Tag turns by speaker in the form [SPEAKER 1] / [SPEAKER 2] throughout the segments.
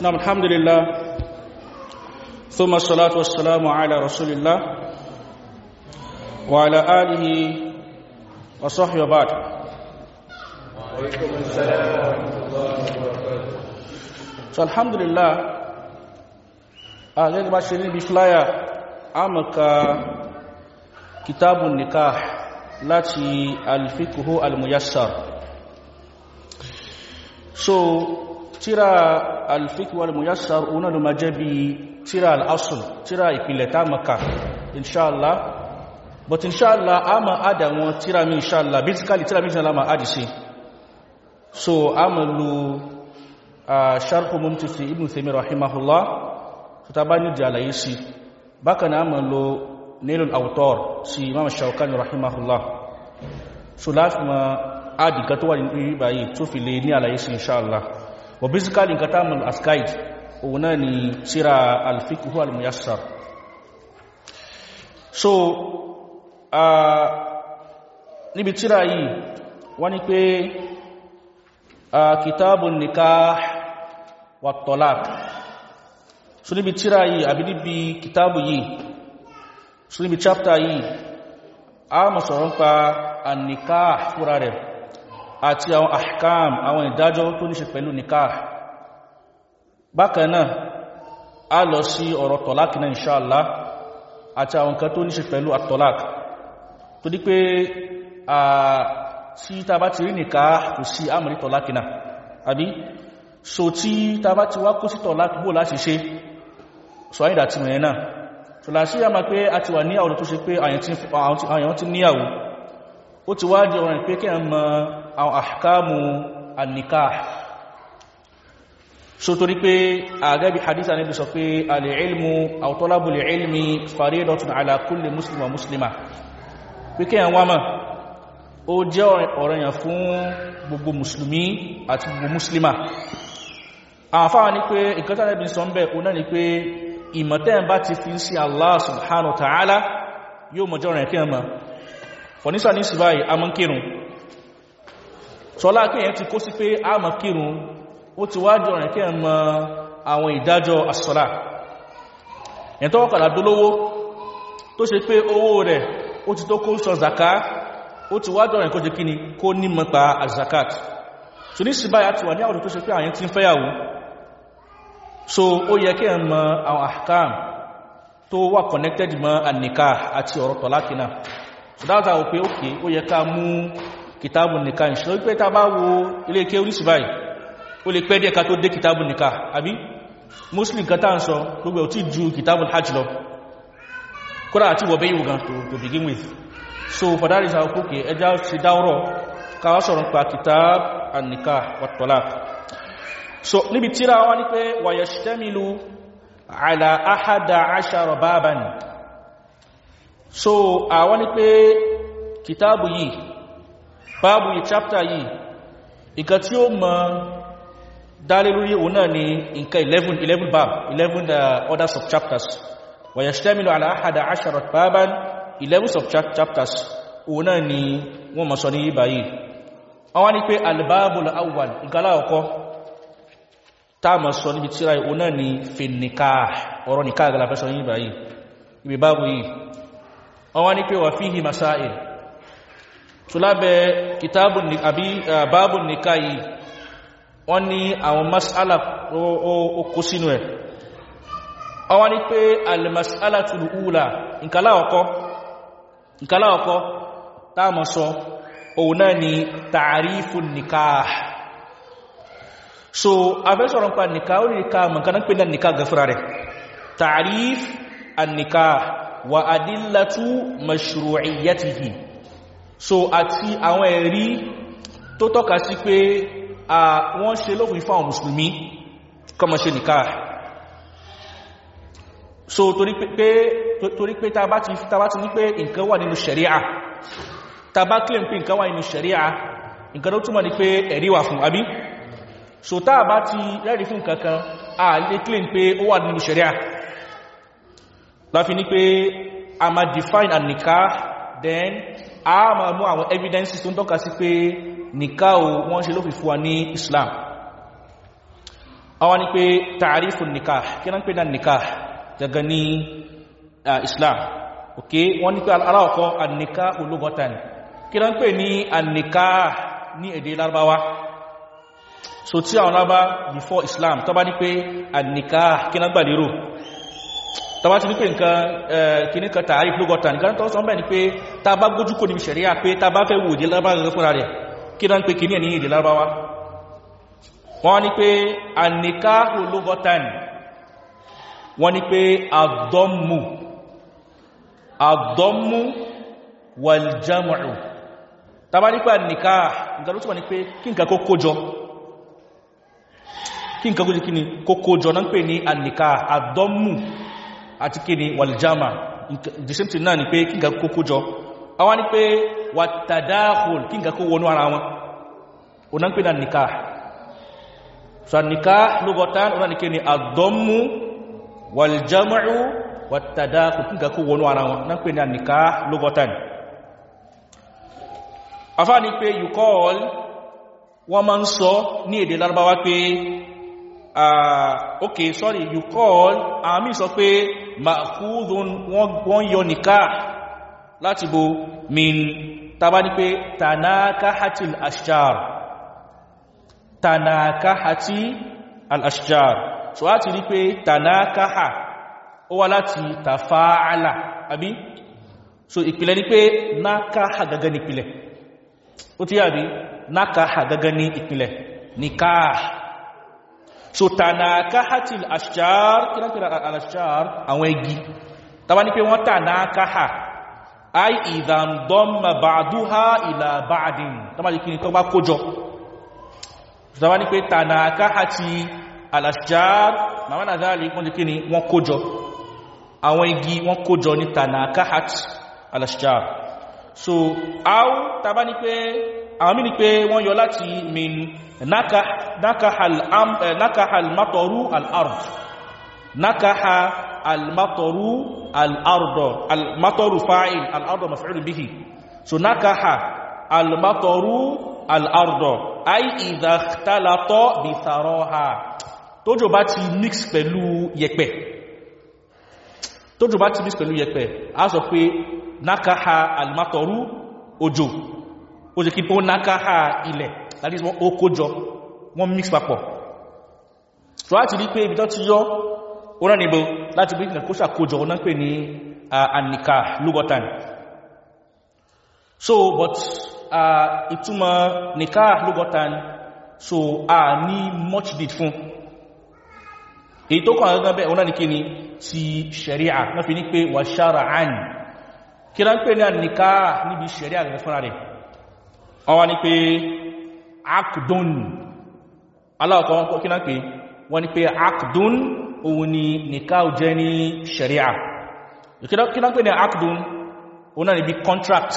[SPEAKER 1] نعم الحمد لله. ثم الصلاة والسلام على رسول الله وعلى آله وصحبه وبعد.
[SPEAKER 2] وعليكم السلام ورحمة الله
[SPEAKER 1] الحمد لله أهل البشرين بفلايا أمك كتاب النكاح التي الفقه الميسر. So tíra alfikuhu almuyassar ona ló ma jẹ́ bí tíra al'asul tíra ìpìlẹ̀ ta mọ̀ka inṣáàlá but inṣáàlá a ma ada wọn tíra mi inṣáàlá basically tíra mi inṣáàlá ma adi sí. So a ma lo sharhu mumtisi ibn Taymi rahimahullah. Tó ta bá ní di àlàyé sí. Bákan náà mọ̀ lo nílùn autor sí imam Shawkani rahimahullah. So láti ma ádìkan tó wà ní ìrí báyìí tó fi lè ní àlàyé sí inṣáàlá wọ basically nǹkan tá mọ̀ as guide òun náà ni tíra al-fiqhu al-muyassar. So níbi tíra yìí wọ́n ní pé kitabun nikah wa talaq. So níbi tírà yìí àbí níbi kitabu yìí so níbi chapter yìí a mọ̀ sọ̀rọ̀ pa an-nikah fúra rẹ̀ àti àwọn ahkam àwọn ìdájọ́ tó ní pẹ̀lú nikah. Bákan náà a lọ sí ọ̀rọ̀ talaq náà inṣáàlá àti àwọn nǹkan tó ní pẹ̀lú at-talaq tó dí pé tí ta bá ti rí nìká kò sí àmìrí tọ̀lákìnà àbí? So tí ta bá ti wá kó sí tọ̀lákì bó láti ṣe so àyídà ti mẹ́rin náà. So láti yá ma pé a ti wà ní àwọn tó ṣe pé àyàn ti níyàwó. Ó ti wá di ọ̀rìn pé kí a àwọn ahkamu an-nikah. So torí pé àgẹ́bí hadith Ànábì sọ pé al-ilmu aw talabul ilmi faridatun ala kulli muslim wa muslima. Pé kí a wá mọ̀ ó jẹ́ ọ̀ranyàn fún gbogbo musulmi àti gbogbo muslima. Àfáà ní pé ìkẹtàlẹ́bìn sọ ń bẹ̀ o náà ni pé ìmọ̀tẹ́ bá ti fi sí Allah subhanahu ta'ala yóò mọ̀ jẹ́ ọ̀ranyàn kí ẹmọ fọ̀nísà ní síbáyì a mọ́ kírun sọlá kí èyàn ti kó sí pé a mọ́ kírun ó ti wájọ́ ọ̀ranyàn kí ẹmọ àwọn ìdájọ́ as-salah ẹ̀ tó wọ́kàlá dólówó tó ṣe pé owó rẹ̀ ó ti tó kó sọ zaka ó ti wájọ́ rẹ̀ kó jẹ́ kíni kó ní mọ́pa azakat so ní sí báyà ti wà ní àwọn tó ṣe pé àyẹ́ tí ń fẹ́yàwó. Ó mọ connected mọ́ annika àti ọ̀rọ̀ tọ̀lákínà so dáadáa wò pé ókè ó kìtàbù nìka ìṣẹ́ wípé ta bá wo ilé ike oríṣi báyìí ó lè pẹ́ díẹ̀ ká tó dé kìtàbù nìka àbí? Muslim kan tá ń sọ gbogbo ò tí ju kìtàbù hajj lọ. Kódà àti wọ̀bẹ́ yìí gan to begin with. So for that our cookie ẹjá ti dáwọ́rọ̀ káwà sọ̀rọ̀ pa kitab an-nikah wa talaq so níbi tíra wá ní pé yashtamilu ala ahada ashara baban so àwọn ní pé kitabu yìí báàbù yìí chapter yìí ìkà tí ó mọ̀ dálé lórí òun náà ni nǹkan 11 11 bab 11 uh, orders of chapters wa yashtamilu ala ahada ashara baban 11 of chapters òun náà ni wọ́n mọ̀ sọ ní báyìí àwọn ní pé albabul awwal ìgbàlá ọkọ́ táà mọ̀ sọ níbi tíra òun náà ni fi nikah ọ̀rọ̀ nikah gala fẹ́ sọ ní báyìí ibi báàbù yìí. Àwọn ní pé wà fihi masail tó lábẹ́ kitabu àbí báàbù nikah yìí wọ́n ní àwọn mas'ala ó kó sínú ẹ̀. Àwọn ní pé al-mas'alatul ula ìkàlá ọkọ́ táàmà sọ òun náà ni tààrífù nikah. So afẹ́sọ̀rọ̀ pa nikah ó ní nikah mọ̀kaná pé náà nikah gafira rẹ̀. Tààríf annikah wa adillatu mashru'iyyatihi so àti àwọn ẹ̀rí tó tọ́ka sí pé a wọ́n ṣe lófin fáwọn musulmi kọmọ ṣe nikah so torí pé tàbá ti ní pé nǹkan wà nínú ṣẹ̀ríà tàbá claim pé nǹkan wà nínú ṣẹ̀ríà nǹkan tó túnmọ̀ ní pé ẹ̀rí wà fún àbí? So tàbá ti rẹ́rí fún kankan a lè claim pé ó wà nínú ṣẹ̀ríà. Láfi ní pé a ma define an nikah then a ma mú àwọn evidences tó ń tọ́ka sí pé nikah o wọ́n ṣe ló fi fún wa ní Islam. Àwọn ni pé ta'arifu nikah kí náà pé náà nikah? Daga ní islam. Ok wọ́n ní pé aláwọ̀kọ́ annikah ológọ́ta ni kí náà pé ní annikah ní èdè larabawa so tí àwọn lábá before islam tó bá ní pé annikah kí náà gbàlérò tó bá ti ní pé nǹkan kìíní kan ta'arifu ológọ́ta ni kan tó sọ bẹ́ẹ̀ ni pé ta bá gójú kò ní ṣẹ̀ríà pé ta bá fẹ́ wò èdè larabawa gẹ́gẹ́ fúnra rẹ̀ kí náà pé kìíní ẹ̀ ní èdè larabawa wọ́n ní pé annikahu lugatan wọ́n ní pé àdọ́mù àdọ́mù wàljámù tàbá nípa annika nǹkan tó wà ní pé kí nǹkan kó kójọ. Kí nǹkan ni? Kó kójọ náà pè ní annika àdọ́mù àti kí ni wàljámà the náà ni pé kí nǹkan kó kójọ. Àwọn ní pé wàtàdáhùn kí nǹkan kó wọnú ara wọn. O náà pè ní annika so nikah lugatan ona ni kini ad-dammu wal jam'u wat tadaqu kinga ko wonu ara wọn. Na pè ní nikah lugatan afa ni pé you call wọ́n man sọ ní èdè Lárúbáwá pé ah okay sorry you call ami sọ pé ma'khudun wọ́n yọ nikah láti bo min tabani pé tanakahatil ashjar tanakahati al-ashjar so a ti rí pé tanakaha ó wá láti tafa'ala àbí? So ìpìlẹ̀ ní pé nakaha gaga ní ìpìlẹ̀. Ó tí àbí? Nakaha gaga ní ìpìlẹ̀. Nikah so tanakahati al-ashjar kí náà kìrà al-ashjar àwọn igi. Tàbá ní pé wọ́n tanakaha ay idhan damma ba'duha ila ba'din. Ní kí ní kọ́ bá kójọ. Wọ́n kójọ. Ní pé àwọn mí ni pé wọ́n yọ láti min nákàhà almatoru al'ard. Nákàhà almatoru al'ard almatoru fa'il al'ard maf'ul bihi. So nákàhà almatoru al'ardọ̀ ai ìdàtàlátọ́ bí tàrọ́ha tójò bá ti mix pẹ̀lú yẹ̀pẹ̀. Tójò bá ti mix pẹ̀lú yẹ̀pẹ̀ a sọ pé nákàá alìmátọ̀rú òjò. Ó jẹ́ kí ó nákàá ilẹ̀ láti wọ́n ó kójọ wọ́n mix papọ̀. So láti rí pé ibi tó ti yọ́ oná níbo láti bí ìkóṣà kójọ ọ̀nà pè ní àníkà lúgọ́tàn so but ìtumọ̀ nìká lúgọ́tàn so a ní much need fún. Èyí tó kọ̀ àgbẹ́ bẹ́ ọ̀nà ní kí ni? Ti ṣẹ̀ríà náà fi ní pé wà ṣára àn kí rán pé ní àníká níbi ṣẹ̀ríà rẹ̀ fúnra rẹ̀? Ọwá ní pé akdun. Aláwọ̀kọ́ kí rán pé wọ́n ní pé akdun òun ni nìká jẹ́ ní ṣẹ̀ríà. Kí rán pé ní akdun? Òun náà níbi contract.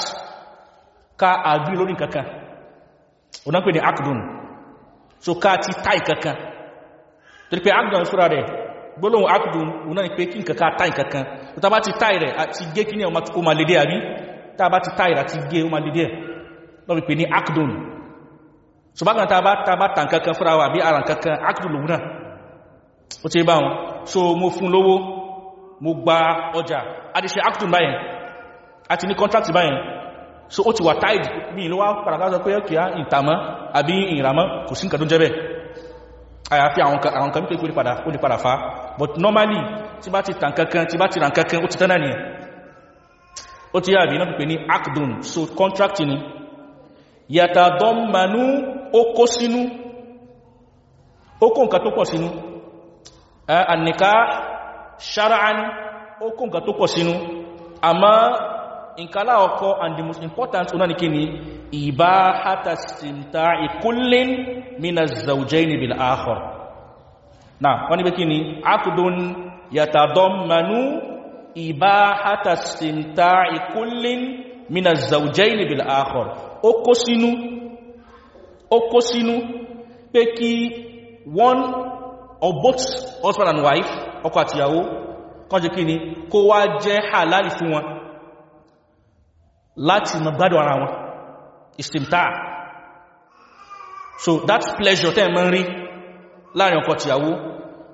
[SPEAKER 1] Ká àgbí lórí kankan ọ̀nà pè ní akdun. So ká ti táì kankan torí pé akdun fúra rẹ̀ gbólóhùn akdun ọ̀nà ni pé kí nǹkan kan táì kankan tó tàbá ti táì rẹ̀ àti gé kí ní ọmọ tó ma lédé àbí? Tàbá ti táì rẹ̀ àti gé lọ́wọ́ pè ní akdun so bá kan tàbá tàbá tàn kankan fúra wà bí ara kankan lòun náà. Ó ti bá wọn. So mo fún lówó mo gba ọjà. Adìsẹ́ akdun báyẹn. Àti ní contract báyẹn. So ó ti wà táìdì ní ìlú wá pàdàkásọ pé kìí ìtàmọ́ àbí ìràmọ́ kò sí nǹkan tó jẹ́ bẹ́ àyàfi àwọn kan pípé padà ó lè padà fa but normally tí bá ti tàn kankan tí bá ti ràn kankan ó ti ó ti yàbí náà pípé ní akdun so contract ni. Yàtàdọ́mmanú ó kó sínú ó kó nǹkan tó pọ̀ sínú. Annika shara'an ó kó nǹkan tó pọ̀ sínú. Àmá nkala ọkọ and the most important una ni kini ibahata istimta'i kullin min az-zawjayn bil akhar na wani be kini aqdun yatadammanu ibahata istimta'i kullin min az-zawjayn bil akhar ó kó sínú ó kó sínú pé kí one or both husband and wife ọkọ àtìyàwó kan jẹ́ kini kó wá jẹ́ halal fún wọn láti mọ̀ gbádùn ara wọn. Istimta. So that pleasure tẹ́ mọ́ rí láàárín ọkọ tìyàwó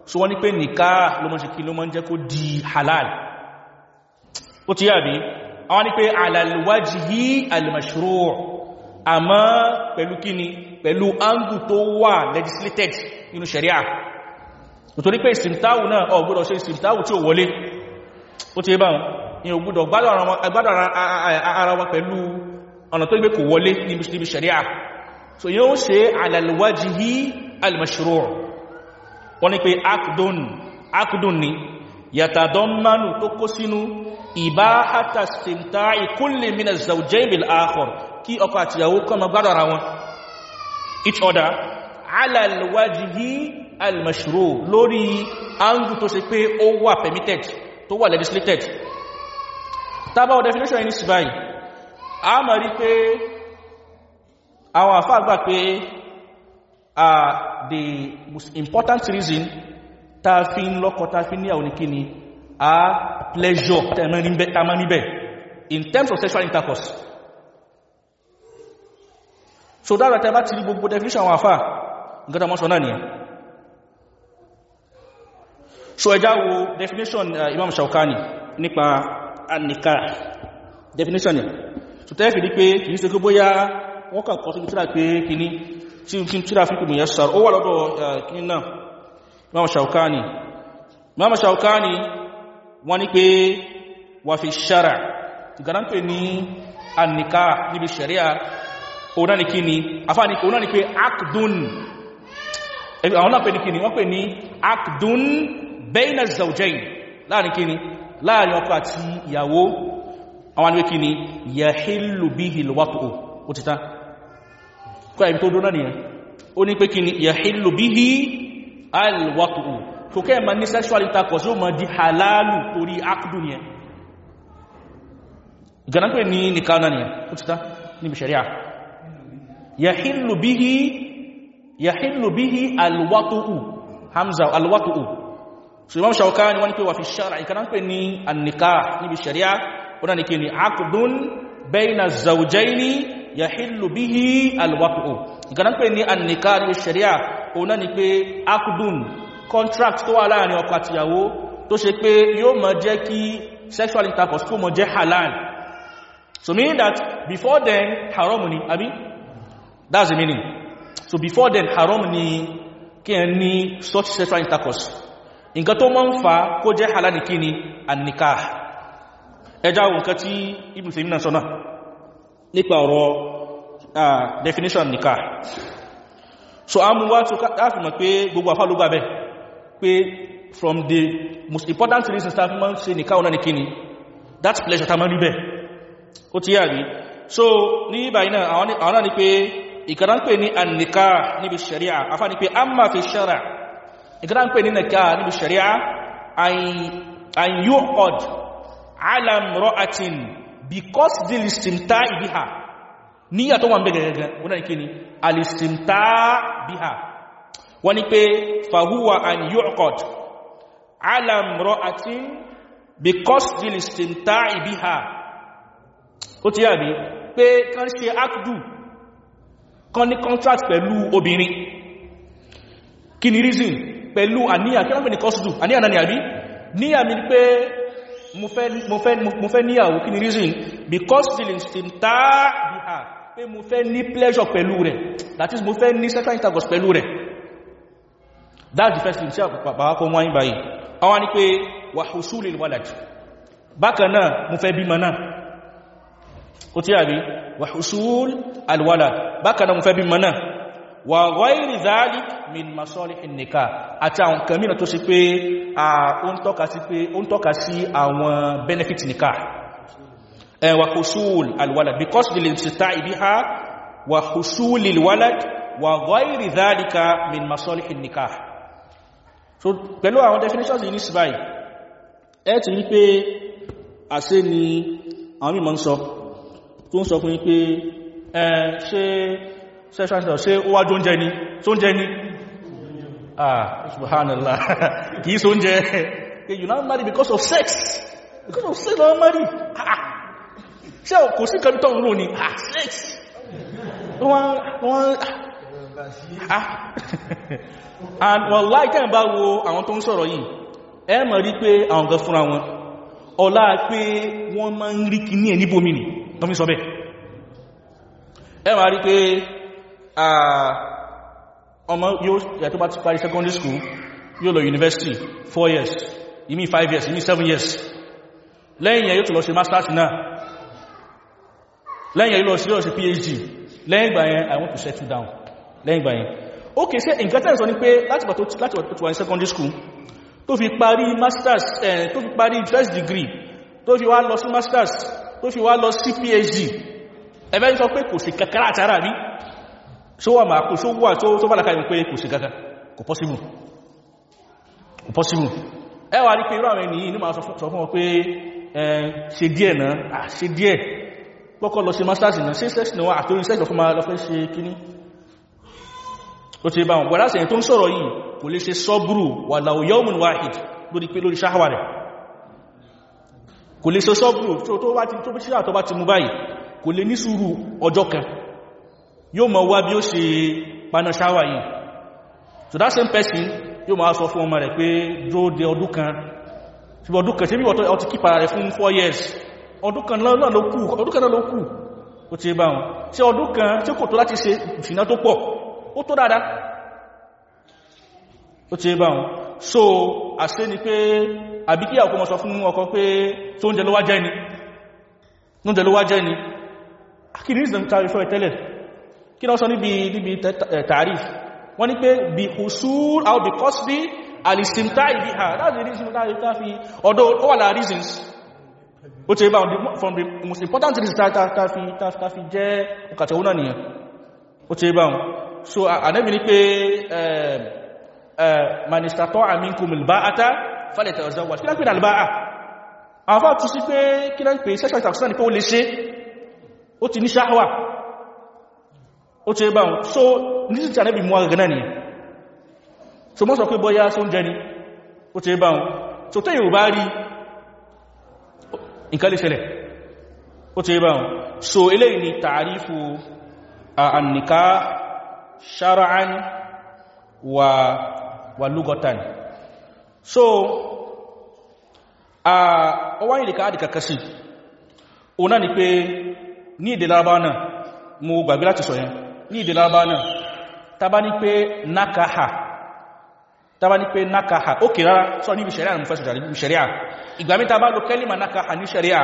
[SPEAKER 1] so wọ́n ní pé nìká ló mọ́ ṣe kí ló mọ́ jẹ́ kó di halal. Ó ti yàbí àwọn ní pé alalwajihi almashru' àmọ́ pẹ̀lú kíni? Pẹ̀lú angu tó wà legislated nínú sharia nítorí pé ìsìmtáwù náà ó gbọ́dọ̀ ṣe ìsìmtáwù tí ó wọlé. Ó ti bá ní ó gbọ́dọ̀ gbádọ̀ ara wọn pẹ̀lú ọ̀nà tó gbé kò wọlé níbi sharia so yóò ṣe alalwajihi almashru' wọ́n ní pé akdun akdun ni yàtàdọ́mánù tó kó sínú ìbáhátà istimta'i kulli min az-zawjayn bil akhar kí ọkọ àti ìyàwó kọ́ ma gbádọ̀ ara wọn. Each other. Ala al-wajhi al-mashru' lórí angu tó ṣe pé ó wà permitted tó wà legislated. Tábà definition yìí sí báyìí a mọ̀ rí pé àwọn àfáà gbà pé the most important reason ta fi ń lọ́kọ ta fi ní àwọn oníkíni a pleasure tàmà níbẹ̀. In terms of sexual intercourse so dára tẹ́ bá ti rí gbogbo definition àwọn àfá nǹkan mọ́ sọ náà nìyẹn. So ẹjá wo definition uh, Imam Shawkani nípa annika definition yẹn. So tẹ́ fi rí pé kìí ṣe gbogbo ya wọ́n kàn kọ́ sí tíra pé kìíní tí tí tíra fi kùmù yẹ sàr ó wà lọ́dọ̀ kìíní náà Imam Shawkani. Imam Shawkani wọ́n ní pé wà fi ṣára ìgbàdánpẹ̀ ní sharia ọ̀nà ní kíni afáàní ọ̀nà ní pé akdun. Àwọn náà pè ní kíni wọ́n pè ní akdun bayna zawjayn. Láàrin kíni láàárín ọkọ àti ìyàwó. Àwọn ní kíni yahillu bihi alwat'u. Ó ti tán. Kọ́ ẹ̀mí tó dúró náà nìyẹn. Ó ní pé kíni yahillu bihi alwat'u. Kò kẹ́ yahillu bihi yahillu bihi alwatu'u. Hamza alwatu'u. So imam shawkani wọ́n pé wà fi shara ìkaná pé ní annikah níbi sharia. Wọ́n ní kí ni aqdun bayna zawjaini yahillu bihi alwatu'u. Ìkaná pé ní annikah níbi sharia. Wọ́n ní pé aqdun contract tó wà láàárín ọkọ àtìyàwó tó ṣe pé yóò máa jẹ́ kí sexual intercourse tó máa jẹ́ halal. So meaning that before then haram ni abi That's the meaning. So before then, haram ni kí ẹ ní such sexual intercourse. Nǹkan tó máa ń fa kó jẹ́ halal kí ni an-nikah. Ẹjá wọn nǹkan tí Ibn Taymiyyah sọ́nà nípa ọ̀rọ̀ definition nikah. So a mú wá tó káàfì mọ̀ pé gbogbo àfá ló pé from the most important reasons tá fi ń ṣe nikah ọ̀nà ní kí ni that pleasure ta máa rí bẹ̀. Ó ti yà rí. So ní ìbàyí náà àwọn náà ni pé ìkàrà ń pè ní annika níbi sharia afá ní pé a máa fi ṣara ìkàrà ń pè ní nìká níbi sharia yóò ọd alamro atin because the listimta ibiha ní yàtọ̀ wọn bẹ̀rẹ̀ gẹ̀gẹ̀ wọ́n ní kí ni alistimta biha. Wọ́n ní pé fahuwa an yóò ọd alamro atin because the listimta ibiha ó ti yà bí pé kan ṣe akdu kan ní contract pẹ̀lú obìnrin. Kí ni reason? Pẹ̀lú àníyàn kí pè ní kọ́sùdù àníyàn náà ni àbí? Níyà mi pé mo fẹ́ níyàwó. Kí ni reason? Because still in ta bí ha pé mo fẹ́ ní pleasure pẹ̀lú rẹ̀. That is mo fẹ́ ní sexual intercourse pẹ̀lú rẹ̀. That's the first thing tí kọ́ wọ́n báyìí. Àwọn ni pé wà husulil walad. Bákan náà mo fẹ́ bímọ náà ó tí àbí? Wà husul alwalad bákan náà mo fẹ́ bímọ náà. Wà ghayri dhalik min masalihin nikah. Àti àwọn kan mìíràn tó ṣe pé ó ń tọ́ka sí àwọn benefit nikah. Wà husul alwalad because the limsita'i biha wà husul alwalad wà ghayri dhalika min masalihin nikah. So pẹ̀lú àwọn definitions yìí ní síbáyì ẹ ti rí pé àṣẹ ni àwọn mímọ̀ ń sọ tó ń sọ fún pé ẹ ṣe sexual intercourse ṣe ó wá jó ń ní tó ń jẹ ní ah subhanallah kìí so ń jẹ you now marry because of sex. Because of sex now marry. Ah ṣe kò sí tó ń rò ní ah sex. Wọ́n ah and wallahi tẹ́ bá wo àwọn tó ń sọ̀rọ̀ yìí ẹ mọ̀ rí pé àwọn gan fúnra wọn. Ọlá pé wọ́n máa ń rí kì ní ẹ̀ níbòmí ni tó fi sọ bẹ́ ẹ máa rí pé ọmọ yóò yà tó bá ti parí secondary school yóò lọ university 4 years ìmí 5 years ìmí 7 years. Lẹ́yìn yẹn yóò tó lọ ṣe masters náà. Lẹ́yìn yẹn yóò lọ sí phd lẹ́yìn ìgbà yẹn i want to settle down. Lẹ́yìn ìgbà yẹn. Ok ṣe nǹkan tẹ́ sọ ní pé láti bọ̀ tó wà ní secondary school tó fi parí masters eh, tó fi parí first degree tó fi wá lọ sí masters tó fi wá lọ sí phd ẹ̀fẹ́ sọ pé kò sí kàkàrà àtàrà rí ṣó wà máa kò ṣó wà tó bá lákàrí pé kò sí kàkà kò possible. Kò possible. Ẹ wà rí pé irú àwọn ènìyàn ní máa sọ fún wọn pé ṣe díẹ̀ náà ṣe díẹ̀. Pọ́kọ́ lọ sí masters náà ṣe sex ń kò lè ṣe sọ́bùrù tó bá ti tó bí ṣíyà tó bá ti mú báyìí kò lè ní sùúrù ọjọ́ kan. Yóò mọ̀ wá bí ó ṣe paná ṣáhàwà yìí. So that same person yóò máa sọ fún ọmọ rẹ̀ pé dúró de ọdún kan. Ṣùgbọ́n ọdún kan ṣe bí wọ́n ti kípa rẹ̀ fún 4 years? Ọdún kan náà ló kù ọdún kan náà ló kù. Ó ti bá wọn. Tí ọdún kan tí kò tó láti ṣe ìṣìná tó pọ̀? Ó tó dáadáa. Ó ti bá wọn. So àṣẹ ni pé àbí kí àkọ́mọ̀ sọ fún ọkọ pé tó ń jẹ ló wá jẹ́ ni tó ń jẹ ló wá jẹ́ ni. Kí ní ìsìnkú tàrí fọ́ ìtẹ́lẹ̀ kí náà sọ níbi tàrí wọ́n ní pé bí husul out the costly alistimta ibi ha that's the reason that you fi although all our reasons. Ó ti bá from the most important reasons ta fi jẹ́ ọkàtẹ̀ òun náà nìyẹn. Ó ti bá so ànẹ́bì ní pé manistatọ́ àmínkù milba'ata tẹ̀ọ̀zọ́wà kí lápẹ́ alba'a àwọn tún sí pé kí lápẹ́ sexual interaction ní pé ó lè ṣe. Ó ti ní ṣáhwà ó ti bá wọn. So ní sí ànẹ́bì mú agagana nìyẹn. So mọ́ sọ pé bọ́yá só ń ni. Ó ti bá wọn. So tẹ́ yóò bá rí nǹkan lè ṣẹlẹ̀. Ó ti bá wọn. So eléyìí ni tààrífù annika shara'an wa wa lugatan so a ọwá ìdíkà àdìkà kasi o náà ni pé ní èdè Lárúbáwá náà mo gbàgbé láti sọ yẹn. Ní èdè Lárúbáwá náà tàbá ní pé nakaha tàbá ní pé nakaha ó kè rárá sọ níbi ṣẹ̀ríà ní fẹ́sùn níbi ṣẹ̀ríà. Ìgbàmí tàbá lo kẹ́lìmà nakaha ní ṣẹ̀ríà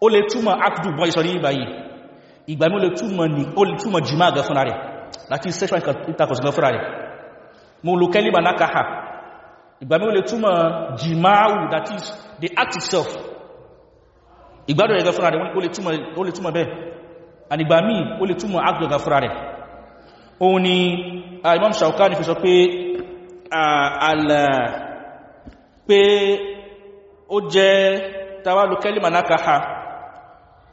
[SPEAKER 1] ó lè túmọ̀ akdu bọ́ ìsọ ní ìbáyìí ìgbàmí ó lè túmọ̀ jìmá gan fúnra rẹ̀ láti sexual intercourse gan mo lo kẹ́lìmà nakaha ìgbàmí ó lè túmọ̀ jìmáàwù that is the act itself. Ìgbádùn ẹ̀gẹ́ fúnra rẹ̀ ó lè túmọ̀ bẹ́ẹ̀. And ìgbàmí ó lè túmọ̀ act fúnra rẹ̀. Òun ni Imam Shawkani fi sọ pé pé ó jẹ́ tàwálù kẹ́lìmà nakaha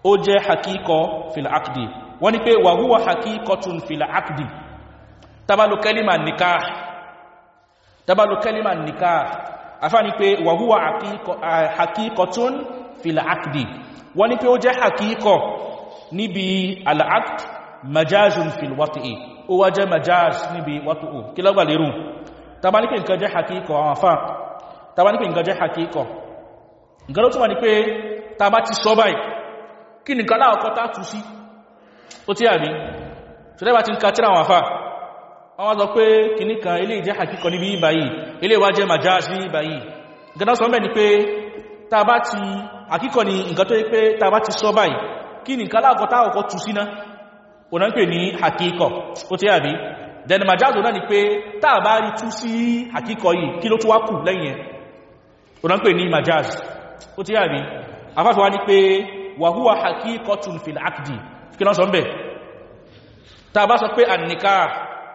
[SPEAKER 1] ó jẹ́ hakíkọ fil aqdi. Wọ́n ní pé wàhúwà hakíkọtun fil aqdi. Tàbálù kẹ́lìmà nikah tàbálù kẹ́lìmà nikah. Afá ní pé wàhúwà hakíkọtun fil aqdi. Ní pé ó jẹ́ hakíkọ níbi al-aqd majazun fil wati'i ó wá jẹ́ majaz níbi wati'u kí lọ́gbà lérùn tàbá ní pé nǹkan jẹ́ hakíkọ àwọn tàbá ní pé nǹkan jẹ́ hakíkọ nǹkan ló túnmà ní pé tàbá ti sọ báyìí kí nìkan láàkọ́ tá tú sí? Ó tí àbí ṣùgbọ́n tí ń ka tíra wọn àfá wọ́n sọ pé kìní kan ilé ìjẹ́ hakíkọ níbi ìbáyìí ilé ìwá jẹ́ majaz ní ìbáyìí gẹ́nà sọ mẹ́ ni pé tàbá ti hakíkọ ni nǹkan tó yí pé tàbá ti sọ báyìí kí nìkan láàkọ́ tá ọkọ̀ tú sí ná ó náà ń pè ní hakíkọ. Ó tí àbí? Then majaz náà ni pé tàbá rí tú sí hakíkọ yìí kí ló tó wá kù lẹ́yìn náà ń pè ní majaz ó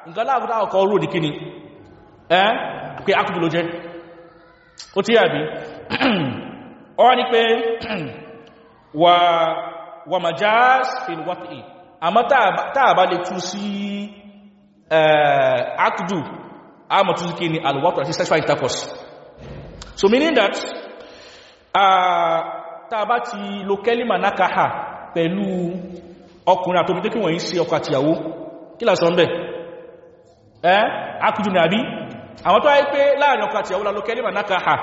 [SPEAKER 1] nǹkan láàbúdá ọkọ̀ orú òdí kíni ẹ́ pé akùdù ló jẹ́. Ó tí àbí? Ọwá ní pé wà majaz fil wati àmọ́ táà bá lè tú sí akùdù a mọ̀ tú sí kíni alwọ́pọ̀ sí sexual intercourse. So meaning that tá bá ti lo kẹ́límà nákàá pẹ̀lú ọkùnrin àtòmí tó kí wọ́n yí sí ọkọ àtìyàwó kí là sọ ń bẹ̀ ẹ́ akudu ní àbí àwọn tó wáyé pé láàárín ọkọ àti ìyàwó lọ kẹ́lẹ́mà náà káà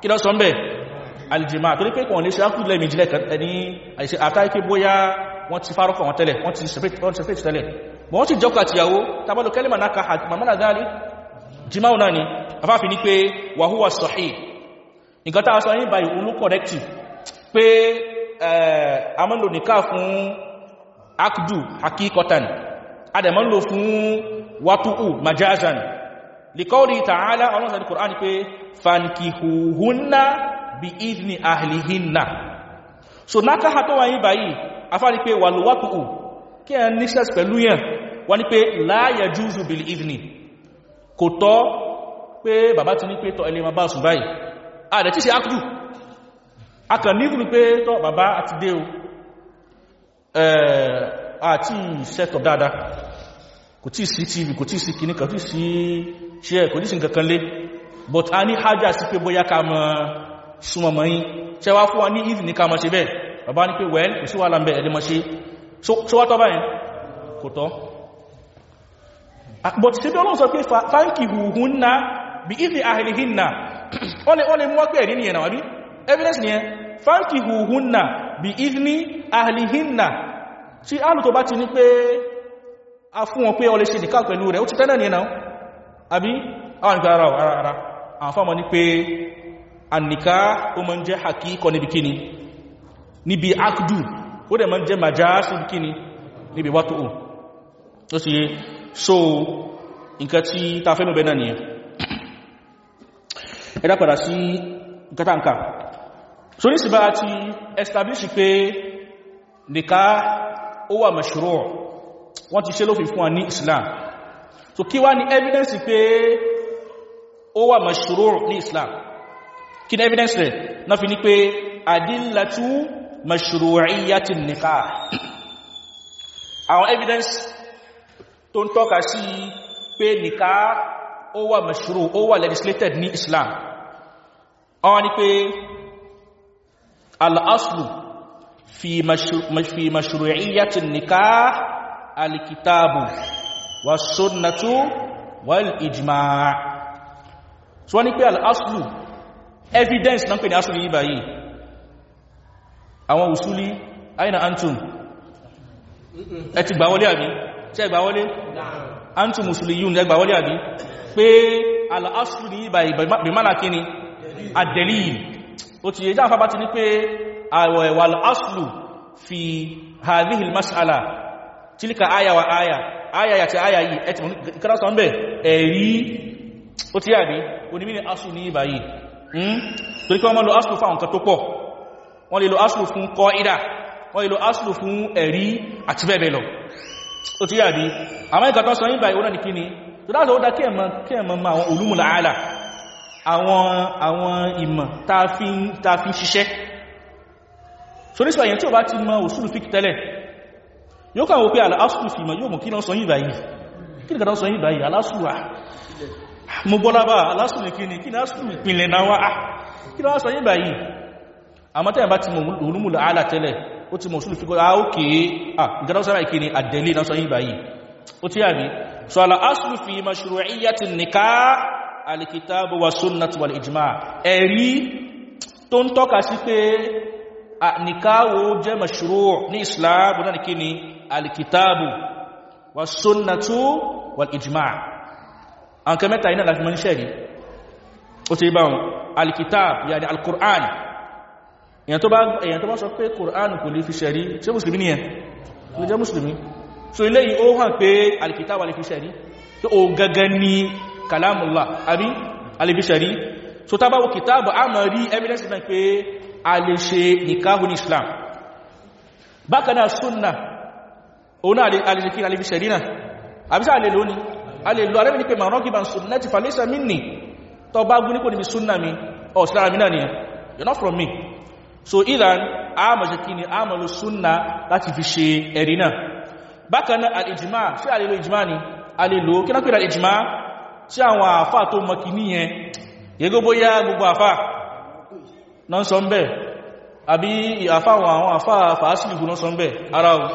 [SPEAKER 1] kí lọ sọ ń bẹ̀? Aljima torí pé kàn lè ṣe akudu lẹ́mìí lẹ́kàn ẹni àìṣe àtàkì bóyá wọ́n ti fárọ́kọ̀ wọn tẹ́lẹ̀ wọ́n ti separate tẹ́lẹ̀. Bọ̀ wọ́n káà mamana gáàrí jimáwò náà ni. Afáfi ní pé wàhúwà sọ̀hí nǹkan tàà sọ yí báyìí olú kọ̀rẹ́kì pé àmọ́lò nìká fún akdu hakikotan adẹ̀mọ́lò fún watu'u majazan. Likọ́rí ta'ala ọlọ́sàn ní kùránì pé fankihuhunna bi idni ahlihinna. So nákàá tó wáyé báyìí afárí pé wàlúwàtùú kí ẹ ní sex pẹ̀lú yẹn wọ́n ní pé la yajuzu bil idni kò tọ́ pé bàbá ti ní pé tọ́ ẹlẹ́mà bá sùn báyìí. Ààrẹ tí ṣe ákùdù akà nífùn pé tọ́ bàbá àti dé o. Àti ṣẹ́tọ̀ dáadáa kò tí sí tv kò tí sí kìní kò tí sí ṣe kò tí sí nǹkan lé. But a ní hajjá sí pé bóyá ká mọ́ súnmọ̀ mọ́yí ṣe wá fún wa ní ìdí ní ká mọ́ ṣe bẹ́ẹ̀? Bàbá ní pé well kò sí wà lámbẹ̀ tọ́ but ṣe bí ọlọ́run sọ pé fáńkì hùhún ná bí ìdí ahìlìhìn ná ó lè mú wá tí alù tó bá ti ní pé a fún wọn pé ọlẹ́ ṣe nìká pẹ̀lú rẹ̀ ó ti tẹ́lẹ̀ nìyẹn náà. Àbí? Àwọn ìgbà ara ara ara. Fáwọn ní pé ànìká ó mọ́ jẹ́ hakíkọ níbi kíni? Níbi akdu. Ó dẹ̀ mọ́ jẹ́ majás níbi níbi wátò so nǹkan tí ta fẹ́ mẹ́bẹ̀ náà nìyẹn. Ẹ̀dá padà sí nǹkan so ní wọ́n ti ṣe lófin fún wa ní Islam. So kí wá ní evidence pé ó wà mashru' ní Islam? Kí ní evidence rẹ̀? Náà fi ní pé adillatu mashru'iyyatin nikah. Àwọn evidence tó ń tọ́ka sí pé nikah ó wà mashru' ó wà legislated ní Islam. Àwọn ni pé al-aslu fi mashru'iyyatin nikah al-kitabu was-sunnatu wal-ijma' so wọ́n ní pé al-aslu evidence náà pè ní aslu yìí báyìí. Àwọn usuli aina antum? Ẹ ti gbà wọlé àbí? Ṣé gbà wọlé? Antum usuliyun ẹ gbà wọlé àbí? Pé al-aslu yìí báyìí bí mánà kí ni ad-dalil. Ó ti yẹ jáfà bá ti ní pé àwọ̀ wal aslu fi hadhihi al-mas'ala tilka aya wa aya aya ya ti aya yìí ẹ ti mọ̀ kíkọ́lá sọ ń bẹ̀ ẹ̀rí ó ti yàbí onímí ni aslu ní ìbáyìí torí kí wọ́n mọ́ lo aslu fún àwọn nǹkan tó pọ̀. Wọ́n lè lo aslu fún qaida wọ́n lè lo aslu fún ẹ̀rí àti bẹ́ẹ̀ bẹ́ẹ̀ lọ. Ó ti yàbí àmọ́ ìkàtọ́ sọ yìí báyìí ó náà ní kíni tó dáa lọ́wọ́ dá kí ẹ̀mọ́ ma àwọn ulumul ala àwọn àwọn ìmọ̀ fi ṣiṣẹ́. Tí ó ti mọ òṣùlù fíkì tẹ́lẹ̀ yóò kàn wó pé aláṣùlù fi mọ̀ yóò mọ̀ kí náà sọ yìí báyìí. Kí ní kàtà sọ yìí báyìí? Aláṣùlù à mo bọ́lá bá aláṣùlù kí ni kí ní aṣùlù ìpínlẹ̀ náà wá? Kí náà sọ yìí báyìí? Àmọ́ tẹ́yà bá ti mọ̀ olúmùlù àálà tẹ́lẹ̀ ó ti mọ̀ òṣùlù fíkì ah ókè gẹ́gẹ́ sọ́rọ̀ ìkíni àdẹ̀lé fi nìkáwó jẹ́ mashru' ní islam náà kí ni? Alìkìtàbù wa sunnatu wal ijma. An kẹ mẹ́ta iná láti mọ́ ní ṣẹ́rí ó ti bá wọn. Alìkìtàbù yàní alkùrán èyàn tó bá sọ pé kùrán kò lè fi ṣẹ́rí ṣe musulmi ni ẹ? Lè jẹ́ musulmi so ilé yìí ó hàn pé alìkìtàbù alì fi ṣẹ́rí tó ó gangan ni kalamullah àbí? Alìbíṣẹ̀rí so tá bá wo kìtàbù a mọ̀ rí evidence náà pé a lè ṣe nìkáhù ní islam. Bákanáà súnnà òun náà alìṣẹ́kí alìbíṣẹ̀rí náà àbíṣà a lè lò ní a lè lò arẹ́bìn ní pé màrán gíban súnnà ti falẹ́sà minni tó bá gún nípò níbi súnnà mi ọ̀ sí lára mi náà ni. You're not from me. So ilan a mọ̀ ṣe kí ni a mọ̀ lo súnnà láti fi ṣe ẹ̀rí náà. Bákanáà alìjìmá sí a lè lo ìjìmá ni? A lè lò kí náà pè bóyá gbogbo àfá náà sọ ń bẹ̀. Àbí àfá àwọn àfá fàásìlìkù náà ara o.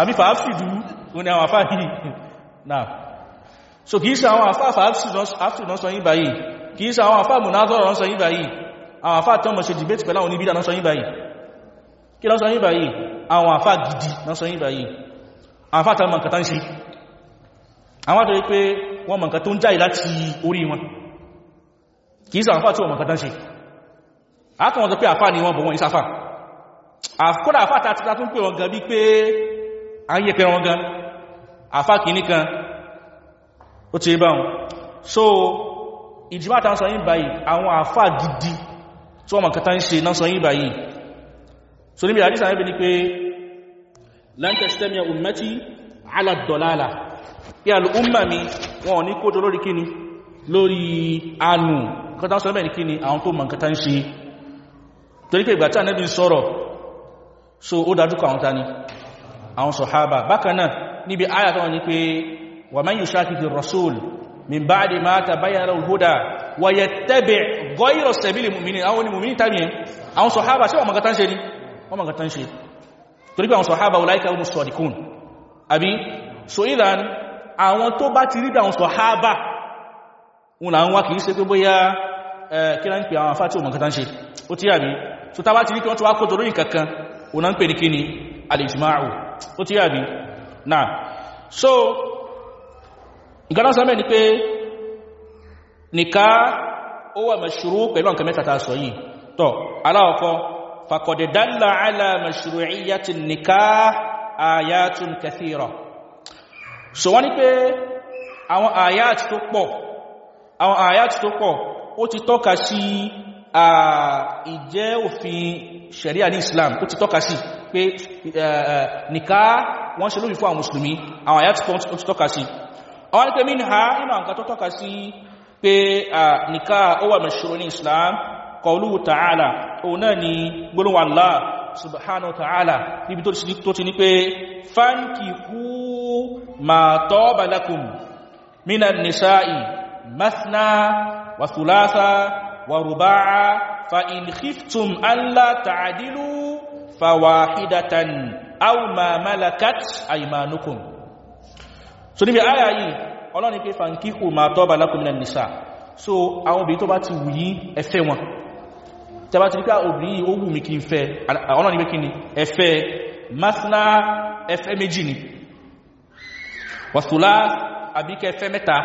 [SPEAKER 1] Àbí fàásìlìkù ní àwọn àfá yìí. Náà. So kìí ṣe àwọn àfáà fàáfì náà sọ yí báyìí. Kìí ṣe àwọn àfáà múnádọ́rọ̀ náà sọ yí báyìí. Àwọn àfáà tó mọ̀ ṣe dìbẹ́tì pẹ̀lú àwọn oníbídà náà sọ yí báyìí. Kí lọ́ sọ yí báyìí? Àwọn àfáà gidi náà sọ yí báyìí. Àwọn àfáà tó mọ̀ nǹkan tán ṣe. Àwọn àtọ́ pé wọ́n mọ̀ nǹkan tó ń jáì láti orí wọn. Kìí àwọn àfáà tó mọ̀ ṣe àkàn wọn sọ pé àfáà ni wọ́n bọ̀ wọ́n ìsáfà àkọ́dà àfáà tàti tún pè wọn gan bí pé a ń yẹ pẹ́ wọn gan. Àfáà kìíní kan ó ti bá wọn. So ìjìmá tàà sọ yí báyìí àwọn àfáà gidi tí wọ́n mọ̀ kẹta ń ṣe náà sọ yí báyìí. So níbi àdísà níbi pé tastami'a ummati ala ad-dalala. Pé al'umma mi wọn ní anù kọta sọ mẹ́rin kíni? Àwọn tó torí pé ìgbà tí ànábì so ó dájúkọ àwọn tani àwọn sọ̀hábà bákanáà níbi ayàtọ̀ wọn ni pé wà man yushakiki rasul min ba'di ma tabayyana al-huda wa yattabi ghayra sabili mu'minin. Àwọn ni mu'minin tani àwọn sọ̀hábà ṣe wọ́n magata ń ṣe ni? Wọ́n magata ń ṣe. Torí so ìdán àwọn tó bá ti rí bí àwọn kí lá ń pè àwọn afá tí wọ́n mọ̀gá tán ṣe? Ó tí àbí so tá bá ti rí kí wọ́n tó wá kó torí kankan wọn ń pè ní kíni al-ijma'u. Ó tí àbí náà so ìgbàdá sọ́mẹ́ ni pé nìká ó wà mashuru pẹ̀lú ọ̀nkẹ́ mẹ́ta sọ yìí. Tọ́ aláwọ̀kọ́ fàkọ̀dẹ̀ dálà ala mashru'iyyati kathira. So wọ́n ni pé àwọn ayat tó pọ̀ àwọn tó pọ̀ ó ti tọ́ka sí ìjẹ́ òfin sharia ní islam. Ó ti tọ́ka sí pé nìká wọ́n ṣe lórí fún àwọn musulmi àwọn ayat tó ti tọ́ka sí. Àwọn ìpé min ha inú àǹkà tó tọ́ka sí pé nìká ó wà mashru ní islam qawluhu ta'ala òun náà ni gbólóhùn subhanahu ta'ala níbi tó ti ní pé fankihu ma taba lakum minan nisa'i mathna ruba'a fa in khiftum alla ta'dilu fawahidatan aw ma malakat aymanukum. So níbi àyà yìí ọlọ́ni pé fankihu ma lakum minan nisa. So àwọn obìnrin tó bá ti wù yí ẹfẹ́ wọn. Tẹba ti rí pé obìnrin ó wù mí kí n fẹ́. Ọlọ́ni pé kí ni? Ẹfẹ́ masna ẹfẹ́ méjì ni. Wàsùlá àbíkẹ́ ẹfẹ́ mẹ́ta.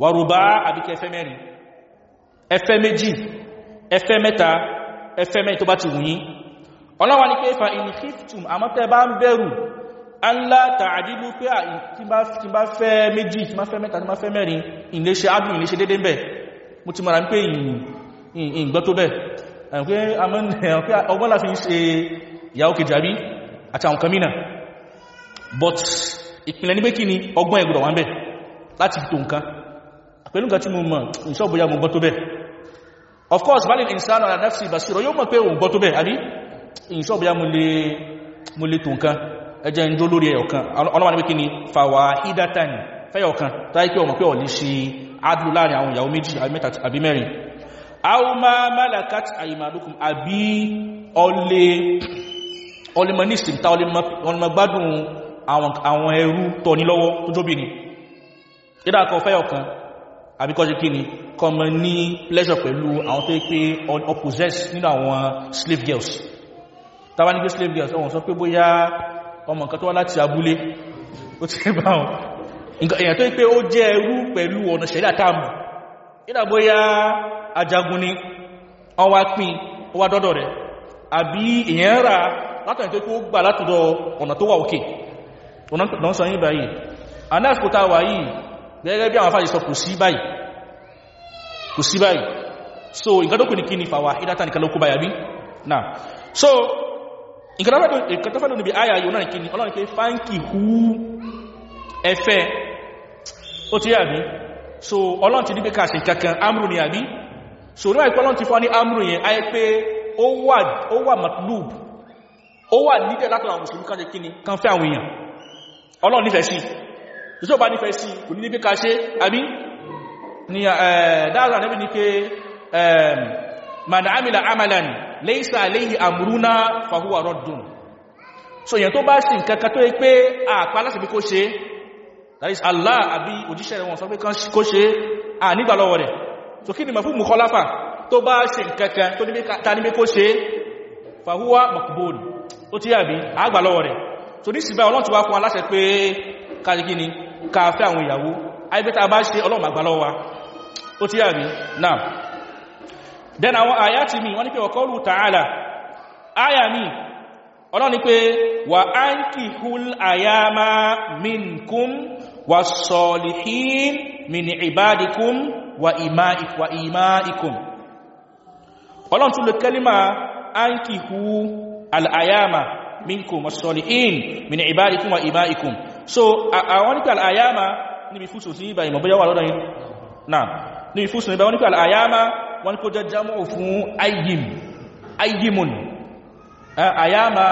[SPEAKER 1] Wàrùbá àbíkẹ́ ẹfẹ́ mẹ́rin ẹfẹ́ méjì ẹfẹ́ mẹ́ta ẹfẹ́ mẹ́rin tó bá ti wù yí ọlọ́wà ní pé fa in khiftum àmọ́tẹ́ bá ń bẹ̀rù Allah ta'adilu pé tí bá fẹ́ méjì tí bá fẹ́ mẹ́ta tí bá fẹ́ mẹ́rin ìléṣẹ́ adùn ìléṣẹ́ dédé bẹ̀ but ìpìlẹ̀ ní pé ni ọgbọ́n ẹgbùdọ̀ wà ń bẹ̀ láti fi tó nǹkan. Pẹ̀lú nǹkan tí mo mọ̀ ìṣọ́bọ̀yà mo gbọ́ tó bẹ̀ of course balil insanu ala nafsi basira yóò mọ̀ pé òun gbọ́ tó bẹ̀ àbí? Ìṣọ́bọ̀yà mo lè tó nǹkan ẹjẹ́ ń dó lórí ẹ̀ọ̀kan ọlọ́wà ní pé kí ni? Fàwà ìdátàn fẹ́yọ̀kan táyé pé ọmọ pé ọ̀lẹ́ ṣe adùn láàárín àwọn ìyàwó méjì àbí mẹ́rin. Auma malakat aimanukum àbí ọlẹ́mọ̀nísìm tá ọlẹ́mọ̀gbádùn àwọn ẹrú tọ́ ní lọ́wọ́ tó jóbi ni. Ìdákọ̀ fẹ́yọ̀kan àbí kọ́ sí kí ni? Kọmọ ní pleasure pẹ̀lú àwọn tó pé oppossess nínú àwọn slave girls. Tàbá ní pé slave girls ọwọ́n sọ pé bóyá ọmọ nǹkan tó wá láti abúlé ó ti bá wọn. Èyàn tó pé ó jẹ́ ẹrú pẹ̀lú ọ̀nà ṣẹ̀dá táàmù ìdàbóyá ajagun ni wọ́n wá pín ó wá dọ́dọ̀ rẹ̀. Àbí èyàn rà látọ̀yìn tó kó gbà látọ̀dọ̀ ọ̀nà tó wà òkè. Ọ̀nà sọ yí báyìí wà gẹ́gẹ́ bí àwọn afáàjì sọ kò sí báyìí. Kò sí báyìí. So nǹkan tó kù ní kí ni fàwà ìdátà nìkan ló báyà bí náà. So nǹkan tó fẹ́ lónìí bí ayà yóò náà kí ni? Ọlọ́run pé fáńkì hú ẹfẹ́. Ó ti yàbí so ọlọ́run ti ní pé káàṣì amúrù ni àbí? So níwà ìpọ́ ní amúrù yẹn ayé pé ó wà matlub. Ó wà nídẹ̀ látọ̀ àwọn mùsùlùmí kan jẹ́ kí ni? Kan fẹ́ àwọn èèyàn. Ọlọ́run nífẹ̀ẹ́ sí tó bá nífẹ̀ẹ́ sí kò ní ní pé káṣe àbí? Ni dáadáa níbi ni pé man amila amalan laysa alayhi amruna fahuwa raddun. So èyàn tó bá ṣe nǹkan kan tó yẹ pé àpá láti bí kó ṣe that is Allah àbí òjíṣẹ́ wọn sọ pé kó ṣe à nígbà lọ́wọ́ rẹ̀. So kí ni mọ̀ fún mukhalafa? Tó bá ṣe nǹkan kan tó ta ní pé kó ṣe fahuwa makbul ó tí àbí? Àgbà lọ́wọ́ rẹ̀. So ní síbẹ̀ ọlọ́run ti wá fún wa láṣẹ pé káàkiri kí ni káàfẹ́ àwọn ìyàwó. Àìbẹ́ta bá ṣe ọlọ́run ó tí àbí náà then àwọn àyá ti mi wọ́n ní pé wa qawlu ta'ala. Àyà mi ọlọ́run ní pé ọlọ́run tún lè kẹ́límà ankihu al'ayama minkum was-salihin min ibadikum wa imaikum so àwọn nípa al'ayama níbi fúsù sí ibà ìmọ̀ bóyá wà lọ́dọ̀ yìí náà níbi fúsù wọ́n nípa al'ayama wọ́n kó jẹ́ jámọ́ fún ayyim ayyimun. Ayama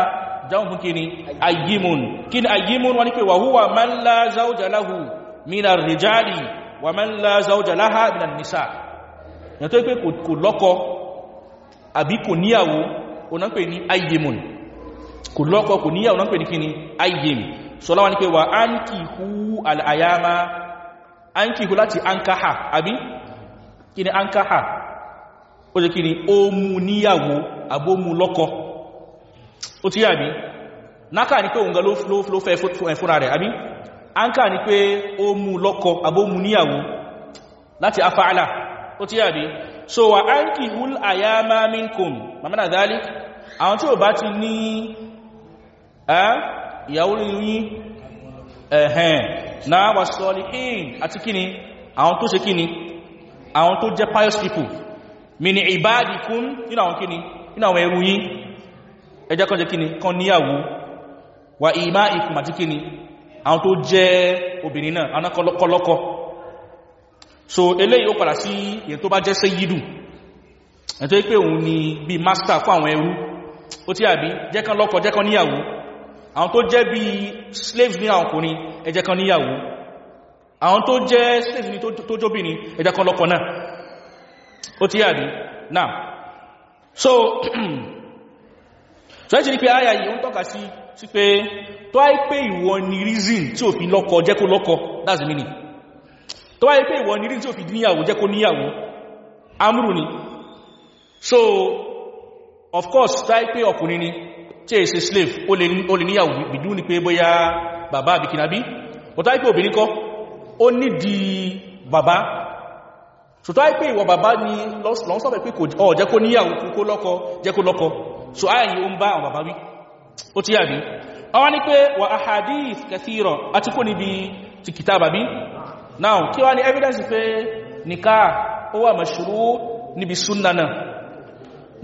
[SPEAKER 1] jámọ́ fún kíni? Ayyimun. Kíni ayyimun? Wọ́n ní pé wa huwa man la zawja lahu min ar-rijali wa man la zawja laha min an-nisa. Yàtọ̀ pé kò lọ́kọ àbí kò níyàwó oná pè ní ayyemun kò lọ́kọ kò níyàwó oná pè ní kíni? Ayyem sọ́lá wọn ni pé wà ánkìhú al'ayama ánkìhú láti ankaha àbí? Kíni ankaha? Ó jẹ́ kíni ó mú níyàwó àbó mú lọ́kọ. Ó ti yàbí náka ni pé òun ga ló fẹ́ fúnra rẹ̀ àbí? Anka ni pé ó mú lọ́kọ àbó níyàwó. Láti afáàlá ó ti yàbí so wa anki hul ayama minkum. Mamana dhalik àwọn tí ó bá ní ìyàwó rí ẹ̀hẹ̀n. Na wa salihin àti kíni? Àwọn tó ṣe kíni? Àwọn tó jẹ́ pious people. Min ibadikum nínú àwọn kíni? Nínú àwọn ẹrú yín. Ẹjẹ́ kan jẹ́ kíni? Kan níyàwó. Wa imaikum àti kíni? Àwọn tó jẹ́ obìnrin náà àwọn so eléyìí ó padà jẹ́kan lọ́kọ jẹ́kan níyàwó àwọn tó jẹ́ bí slaves ní àwọn ọkùnrin ẹjẹ́kan níyàwó. Àwọn tó jẹ́ slaves ní tó jóbìnrin ẹjẹ́kan lọ́kọ náà. Ó tí àbí? Náà so so ẹ́jì ní pé àyà yìí ń tọ́ka sí sí pé tó áì pé ìwọ ni reason tí ò fi lọ́kọ jẹ́kó lọ́kọ that's the meaning. Tó wáyé pé ìwọ nírí tí ó fi níyàwó jẹ́ kó níyàwó amúrù ni. So of course tó wáyé pé ọkùnrin ni tí è ṣe slave ó lè níyàwó bìdú ni pé bóyá bàbá àbíkínàbí ó tó wáyé pé obìnrin kọ́ ó nídi bàbá. So tó wáyé pé ìwọ bàbá ni lọ́n sọ́fẹ́ pé kò jẹ́ kó níyàwó kó lọ́kọ jẹ́ kó lọ́kọ. So ayà yìí ó ń bá àwọn bàbá wí. Ó ti yàbí àwọn ni pé wà ahadith now kí wá ní evidence pé nìká ó wà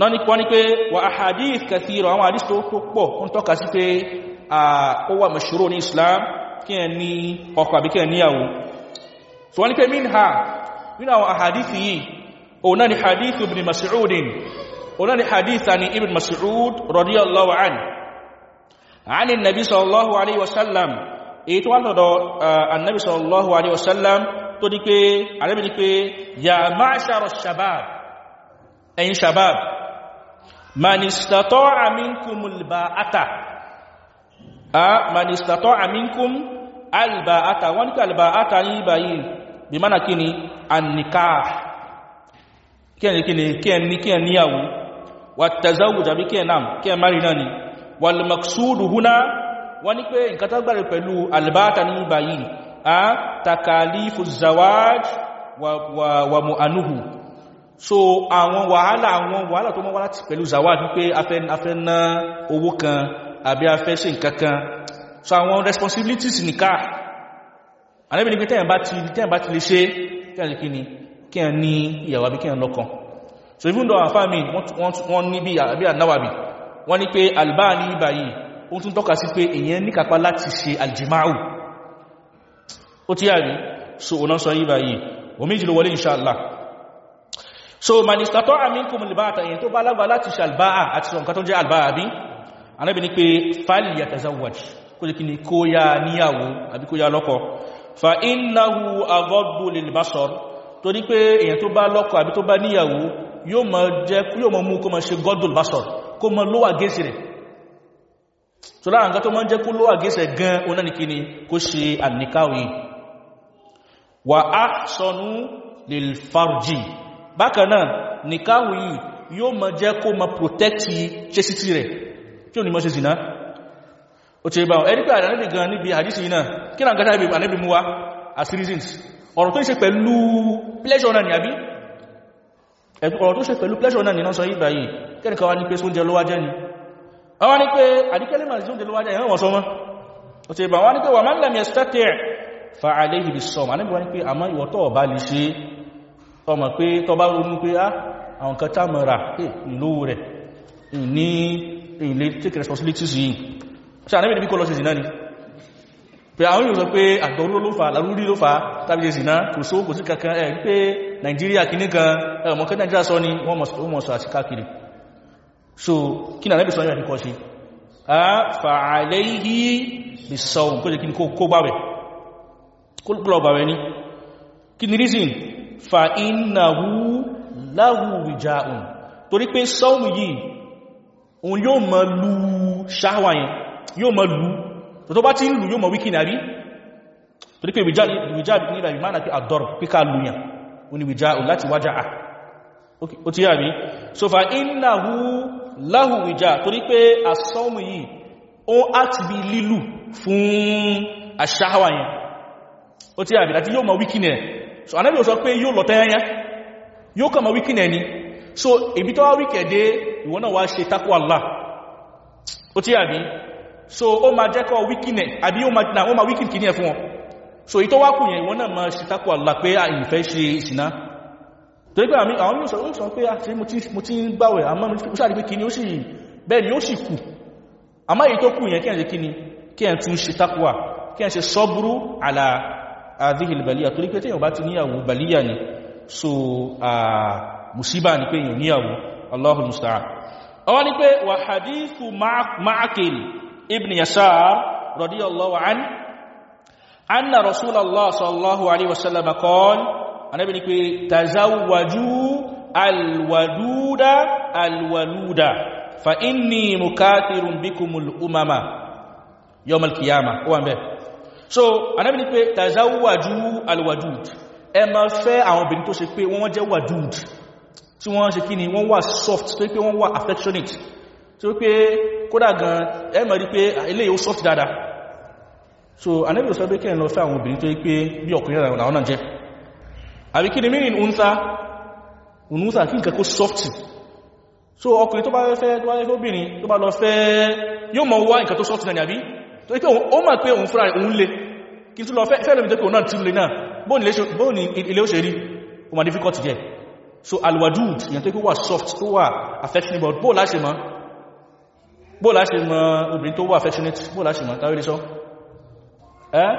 [SPEAKER 1] náà nípa ní pé wà àhàdíf kẹfìrọ̀ àwọn àdísò tó pọ̀ ń tọ́ka sí pé ó wà mẹ́ṣòro ní islam kí ẹ ní ọkọ̀ àbí kí ẹ níyàwó so wọ́n ní pé minha nínú àwọn àhàdíf yìí òun náà ni hadith ibn mas'udin òun náà ni hadith ni ibn mas'ud radiyallahu an tó wá pé alẹ́bí pé ya ma'ashar shabab ẹ̀yin shabab man istata'a minkum alba'ata a man istata'a minkum alba'ata wọ́n ní alba'ata ní báyìí bí mana kí ni? Annikah kí ẹni kí ni? Kí ẹni kí ẹni níyàwó. Wa tazawuj àbí kí ẹnam kí ẹ mari náà ni. Wal maqsudu huna. Wọ́n ní pé nǹkan tó gbàrẹ̀ pẹ̀lú albata ní báyìí a takalifu zawaj wa, wa, wa mu'anuhu so àwọn wàhálà àwọn wàhálà tó mọ́ wá láti pẹ̀lú zawaj wípé afẹ́ ná owó kan àbí afẹ́ ṣe nǹkan kan. So àwọn responsibilities nìká alẹ́bìnrin pé tẹ́yàn bá ti lè ṣe kẹ́yàn kí ni? Àbí lọ́kàn so even though àwọn fáàmì wọ́n ní bí ànáwàbì wọ́n ní pé albá ní báyìí ó tún tọ́ka sí pé èyàn tí yàrí so ọ̀nà sọ yí báyìí. Wọ́n méjì ló so manistatọ́ aminkum albáta èyàn tó bá lágbà láti ṣe albáà àti sọ nǹkan tó jẹ́ albáà bí anábi ní pé fàálì yatazawwaj kó jẹ́ kí ni kó yá níyàwó àbí kó yá lọ́kọ. Fa innahu aghaddu lil basar tó ní pé èyàn tó bá lọ́kọ àbí tó bá níyàwó yóò mọ̀ mú kó mọ̀ basar kó mọ̀ jẹ́ ni ṣe farji bákanáà nìkáhù yìí yóò mọ jẹ́ kó mọ protecti chastity rẹ̀. Tí ó ní mọ́ sí zina ó ti bá ẹni pé àdánẹ́bì gan níbi àdísì náà kí náà gátà níbi mú wá? As reasons. Ọ̀rọ̀ tó ń ṣe pẹ̀lú pleasure náà ni àbí? Ọ̀rọ̀ tó ṣe pẹ̀lú pleasure náà ni náà sọ yìí báyìí. Kẹ́nìkan wá ní pé sóúnjẹ ló wá jẹ́ ni. Wọ́n ní pé àdíkẹ́lẹ́ màá sóúnjẹ ló wá jẹ́? Ìwọ̀n sọmọ́. Ó ti bá wọ́n ní pé wà máa ń lẹ́mí ẹ̀stẹ́tẹ̀ fa alayhi bis-sawm. Àníbí wọ́n ní pé àmọ́ ṣe ọmọ pé tó bá ronú pé á àwọn kan tá mọ́ra ìlówó rẹ̀. Ní ilé take responsibilities yìí. Ṣe àníbí níbi kó lọ sí ìsìná ni? Pé àwọn yóò sọ pé àgbọ̀rú ló fà lárúrí ló fà tàbí ìsìná kò só kò sí kankan. Ẹ̀ pé Nàìjíríà kìíní kan ẹ̀mọ̀ kẹ́ Nàìjíríà sọ ni wọ́n mọ̀ sọ àti káàkiri. So kí ní àníbí sọ yóò àdíkọ́ sí a fa alayhi bis-sawm. Kó jẹ́ kí ní kó gbáwẹ̀ kó gbáwẹ̀ ní kí ní reason fa innahu lahu wija'un torí pé sọ́ọ̀mù yìí òun yóò mọ̀ lú ṣáwà yẹn yóò mọ̀ lú tó bá tí ń lù yóò mọ̀ wíkì nàrí torí pé wìjá ní ìrìnàbí máa nàkí àdọ́rọ̀ píkà lùyàn oní wija'un láti wájá à ó ti yà mí so fa innahu lahu wija torí pé asọ́ọ̀mù yìí ó áti bí lílù fún aṣáwà yẹn. Ti yà mí láti yóò mọ̀ wíkì so anábì ò sọ pé yóò lọ tẹ́yẹn yóò kàn mọ̀ wíkì nẹ̀ ni so ibi tó wá wíkẹ̀dé ìwọ náà wá ṣe takwa Allah. Ó tí àbí so ó ma jẹ́kọ́ wíkínẹ̀ àbí ó ma wíkín kìí ẹ̀ fún wọn. So ìtọ́ wá kù yẹn ìwọ náà ma ṣe takwa Allah pé ìfẹ́ ṣe ìsìná tó gbé àmì àwọn yóò sọ pé àti mo ti ń gbáwẹ̀ àmọ́ mo ṣáà rí pé kíní ó sì bẹ́ẹ̀ ni ó sì kù. Àmọ́ èyí tó kù yẹn kí ẹ̀ ṣe kíní kí ẹ̀ tún takwa kí ẹ̀ ṣe sọ́búrú àlà àdíhìl bàlíyà torí pé tí èyàn bá ti níyàwó bàlíyà ni. So musiba ni pé èyàn níyàwó. Allahul musta'an. Ọwọ́ ni pé wà hadithu ma'akil ibn yasar radiyallahu an anna rasulallah sallallahu alaihi wasallam qala anabi ni pé tazawwaju alwaduda alwaluda fa inni mukathirun bikumul umama. Yawm alqiyamah wà ńbẹ̀ so anabi ni pé tazawwaju alwadud. Ẹ máa fẹ́ àwọn obìnrin tó ṣe pé wọ́n jẹ́ wadud tí wọ́n ṣe kí ni wọ́n soft tó pé wọ́n wà affectionate. Tí ó pé kódà gan ẹ máa rí pé ilé yóò soft dáadáa. So anabi ò sọ pé kẹ́ẹ̀ lọ fẹ́ àwọn obìnrin tó pé bí ọkùnrin rẹ̀ làwọn náà jẹ́. Àbí kí ni mìíràn unsa? Unsa kí nǹkan kó soft. So ọkùnrin tó bá fẹ́ tó bá fẹ́ obìnrin tó bá lọ fẹ́ yóò mọ̀ wá nǹkan tó soft náà ni àbí tó pé ó mọ̀ pé òun fúnra òun le. Kí tó lọ fẹ́ fẹ́ lómi tó pé òun náà tí le náà. Bóòni ilé ó ṣe rí ó ma difficult jẹ́ so alwadud ìyàn tó kó wà soft tó wà affectionate but bóò láṣe mọ́? Bóò láṣe mọ́ obìnrin tó wà affectionate? Bóò láṣe mọ́? Tàbí sọ. Ẹ́?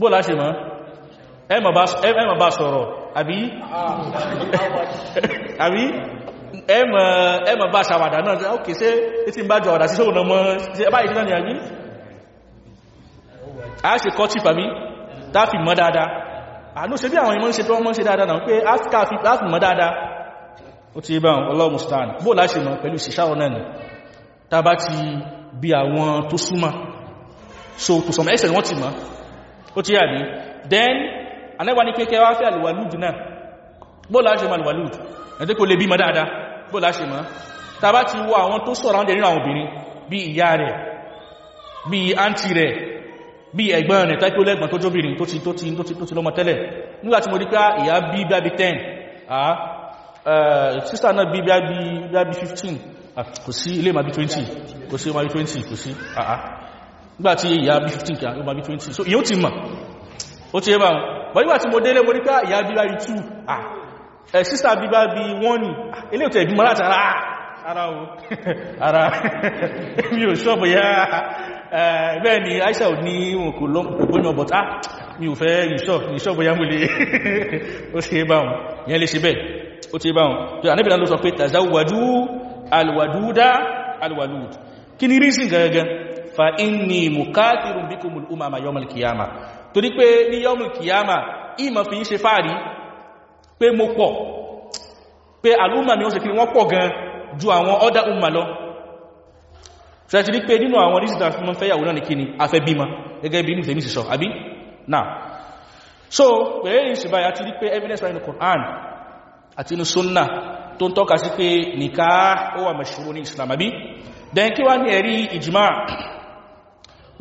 [SPEAKER 1] Bóò láṣe mọ́? Ẹ má bá sọ̀rọ̀ àbí? Ẹ má bá ṣàwàdà náà. Ok ṣe tí ń bá jọ ọ̀dà sí sóhùn ọmọ báyìí tí náà ni àbí a ṣe kọ́ chief àbí táàfì mọ́ dáadáa. Àánú ṣe bí àwọn ìmọ̀ ṣe tó wọ́n ṣe dáadáa náà pé láàfì mọ́ dáadáa. Ó ti bá Allahu musta'an. Bó láṣe mọ́ pẹ̀lú ìṣẹ́ṣàwọ̀ náà ni? Tá bí so to some extent wọ́n ti then anẹ́wà ní kéèkéé wá fẹ́ alwalud náà. Bó láṣe mọ́ alwalud? Ẹ̀tẹ́ kò lè bí mọ́ dáadáa. Bó láṣe mọ́? Tá bá ti wọ àwọn tó ìyá rẹ̀ bí àǹtí rẹ̀ bí ẹ̀gbọ́n rẹ̀ tàbí olẹ́gbọ̀n tó jóbìnrin tó ti tó ti tó ti tó ti lọ́mọ tẹ́lẹ̀. Nígbàtí mo rí pé ìyá bí bí 10 ah sísà náà bí bí bí 15 kò sí ilé ma bí 20 kò sí ma bí 20 kò sí. Àá nígbà tí ìyá bí 15 kí a ma bí 20 so ìyó ti mọ̀. Ó ti ẹbà wọn. Nígbàtí mo délé mo rí pé ìyá bí bí 2 ah sísà bí bí 1 ni ilé òtẹ̀ ìbímọ láti ara ara o. Ara. Mi ò ṣọ́bù yá bẹ́ẹ̀ ni Aisha ò ní òkú lọ́gbọ́nyọ̀ bọ̀tá mi ò fẹ́ ìṣọ́bù yá múlé ó ṣe bá wọn. Yẹn lè ṣe bẹ́ẹ̀ ó ti bá wọn. Tó àníbìnà ló sọ pé gẹ́gẹ́ fa inni mukathirun bikumul umama yawmal kiyama torí pé ní yawmal kiyama ìmọ̀ fi ń ṣe fáàrí pé mo ṣe gan ju àwọn ọ́dá ṣẹ́tì ní pé nínú àwọn rísìtà fún mọ́ fẹ́yàwó náà ní kí ni afẹ́ bímọ. Gẹ́gẹ́ bí ní tèmi sísọ àbí? Náà so pẹ̀lú ìsìnbá ya ti rí pé evidence wáyé ní Qur'an àti ní sunna tó ń tọ́ka sí pé nìká ó wà mashru ní Islam ní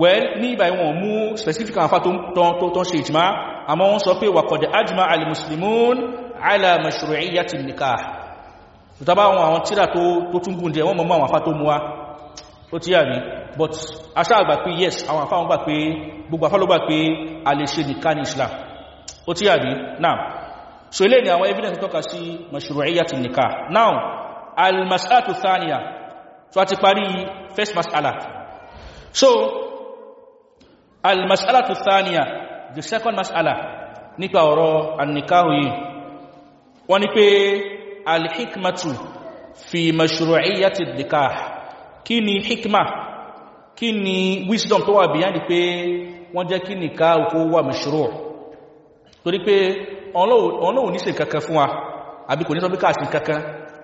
[SPEAKER 1] well ní ìbá ìwọ̀n mú specific àfá tó tó ṣe ìjìmá àmọ́ wọ́n sọ pé wa qad ajma al-muslimun ala mashru'iyyati nikah tàbá àwọn àwọn tíra tó tó ó tí yà ní but aṣá àgbà pé yes àwọn àfá wọn gbà pé gbogbo àfá ló gbà pé a lè ṣe nìká ní Islam. Ó tí yà ní now so ilé ni àwọn evidence tọ́ka sí mashru'iyyati nikah now al-mas'alatu thaniya. So a ti parí first mas'ala. So al-mas'alatu thaniya the second mas'ala nípa ọ̀rọ̀ an-nikahu yìí. Wọ́n ní pé al-hikmatu fi mashru'iyyati nikah kí ni hikma kí ni wisdom tó wà behind pé wọ́n jẹ́ kí nikah kó wà mashru' torí pé ọlọ́wọ̀ ní ṣe kankan fún wa àbí kò ní sọ bí káàsì kankan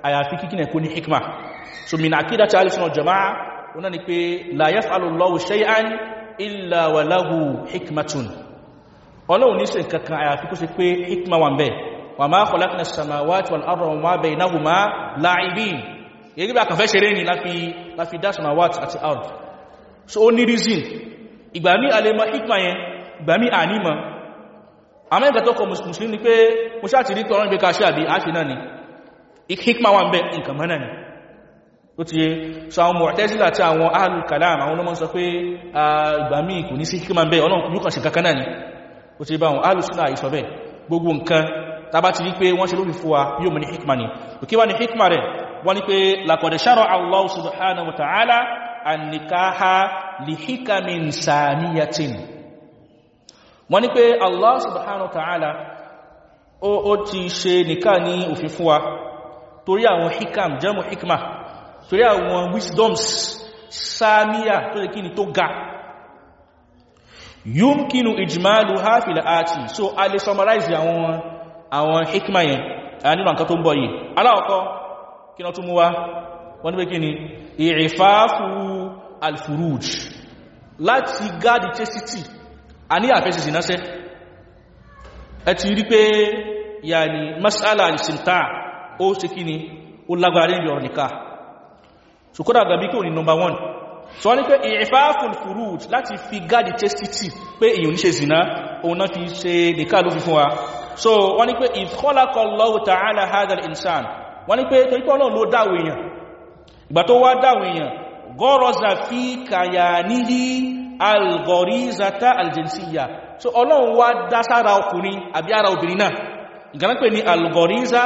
[SPEAKER 1] àyàfi kíkí nẹ̀kó ní hikma. So min àkídà tí a lè sọ́nà jama'a wọ́n ni pé la yaf'alu Allahu shay'an illa wa yẹ́gbẹ́ bí a kàn fẹ́ ṣeré ní láfi dá samawati àti ard so ó ní reason. Ìgbà mí alẹ́mọ̀ hikma yẹn ìgbà mí ànímọ̀ ìgbà tó kọ musulmi ni pé mo ṣáà ti rí tọrọ ìgbé kaṣẹ́ àbí àṣì náà ni. Hikma wà ń bẹ nǹkan mọ́nà ni. Ó ti yé. So àwọn Mu'tazila àti àwọn ahlul kalam àwọn olómọ́ sọ pé ìgbà míì kò ní sí hikma ń bẹ ọlọ́run yóò kàn sí kankan náà ni. Ó ti bá àwọn ahlus sunnah ìsọ bẹ́ẹ̀. Gbogbo nǹkan tàbá ti rí ṣe mọ̀ wọ́n ní pé laqad shara'a Allahu subhanahu wa ta'ala an-nikaha li hikamin saniyatin. Wọ́n ní pé Allah subhanahu wa ta'ala ó ti ṣe nìká ní òfin fún wa torí àwọn hikam jẹ́mù hikma torí àwọn wisdoms sáàmíyà tó lè kí tó ga. Yumkinu ijmaluha fil ati. So a lè summarize àwọn hikma yẹn. A nínú nǹkan tó yìí. Aláwọ̀kọ́ kí náà tún mú wá? Wọ́n ní pé kí ni? Ìrìfáfù alfuruj. Láti gáàdì chastity a ní àfẹ́sì sínáṣẹ́ ẹ ti rí pé yàní masala ìsìntà ó ṣe kí ni? Ó lágbàrí ìrìn ọ̀nìká so kódà gàbí kí o ní number one. So wọ́n ní pé ìfáàfùn furuj láti fi gáàdì chastity pé èyàn ní ṣe zina òun náà fi ṣe nìká ló fi fún wa. So wọ́n ní pé ìkọ́lákọ̀lọ́wọ́ ta'ala hadal insan wọ́n ní pé torí pé ọlọ́run ló dáwò èèyàn. Ìgbà tó wá dáwò èèyàn gọ́rọ̀zà fi kàyà nílí algorizata aljinsiya. So ọlọ́run wá dá sára ọkùnrin àbí ara obìnrin náà. Ìgbàmọ́ pé ní algoriza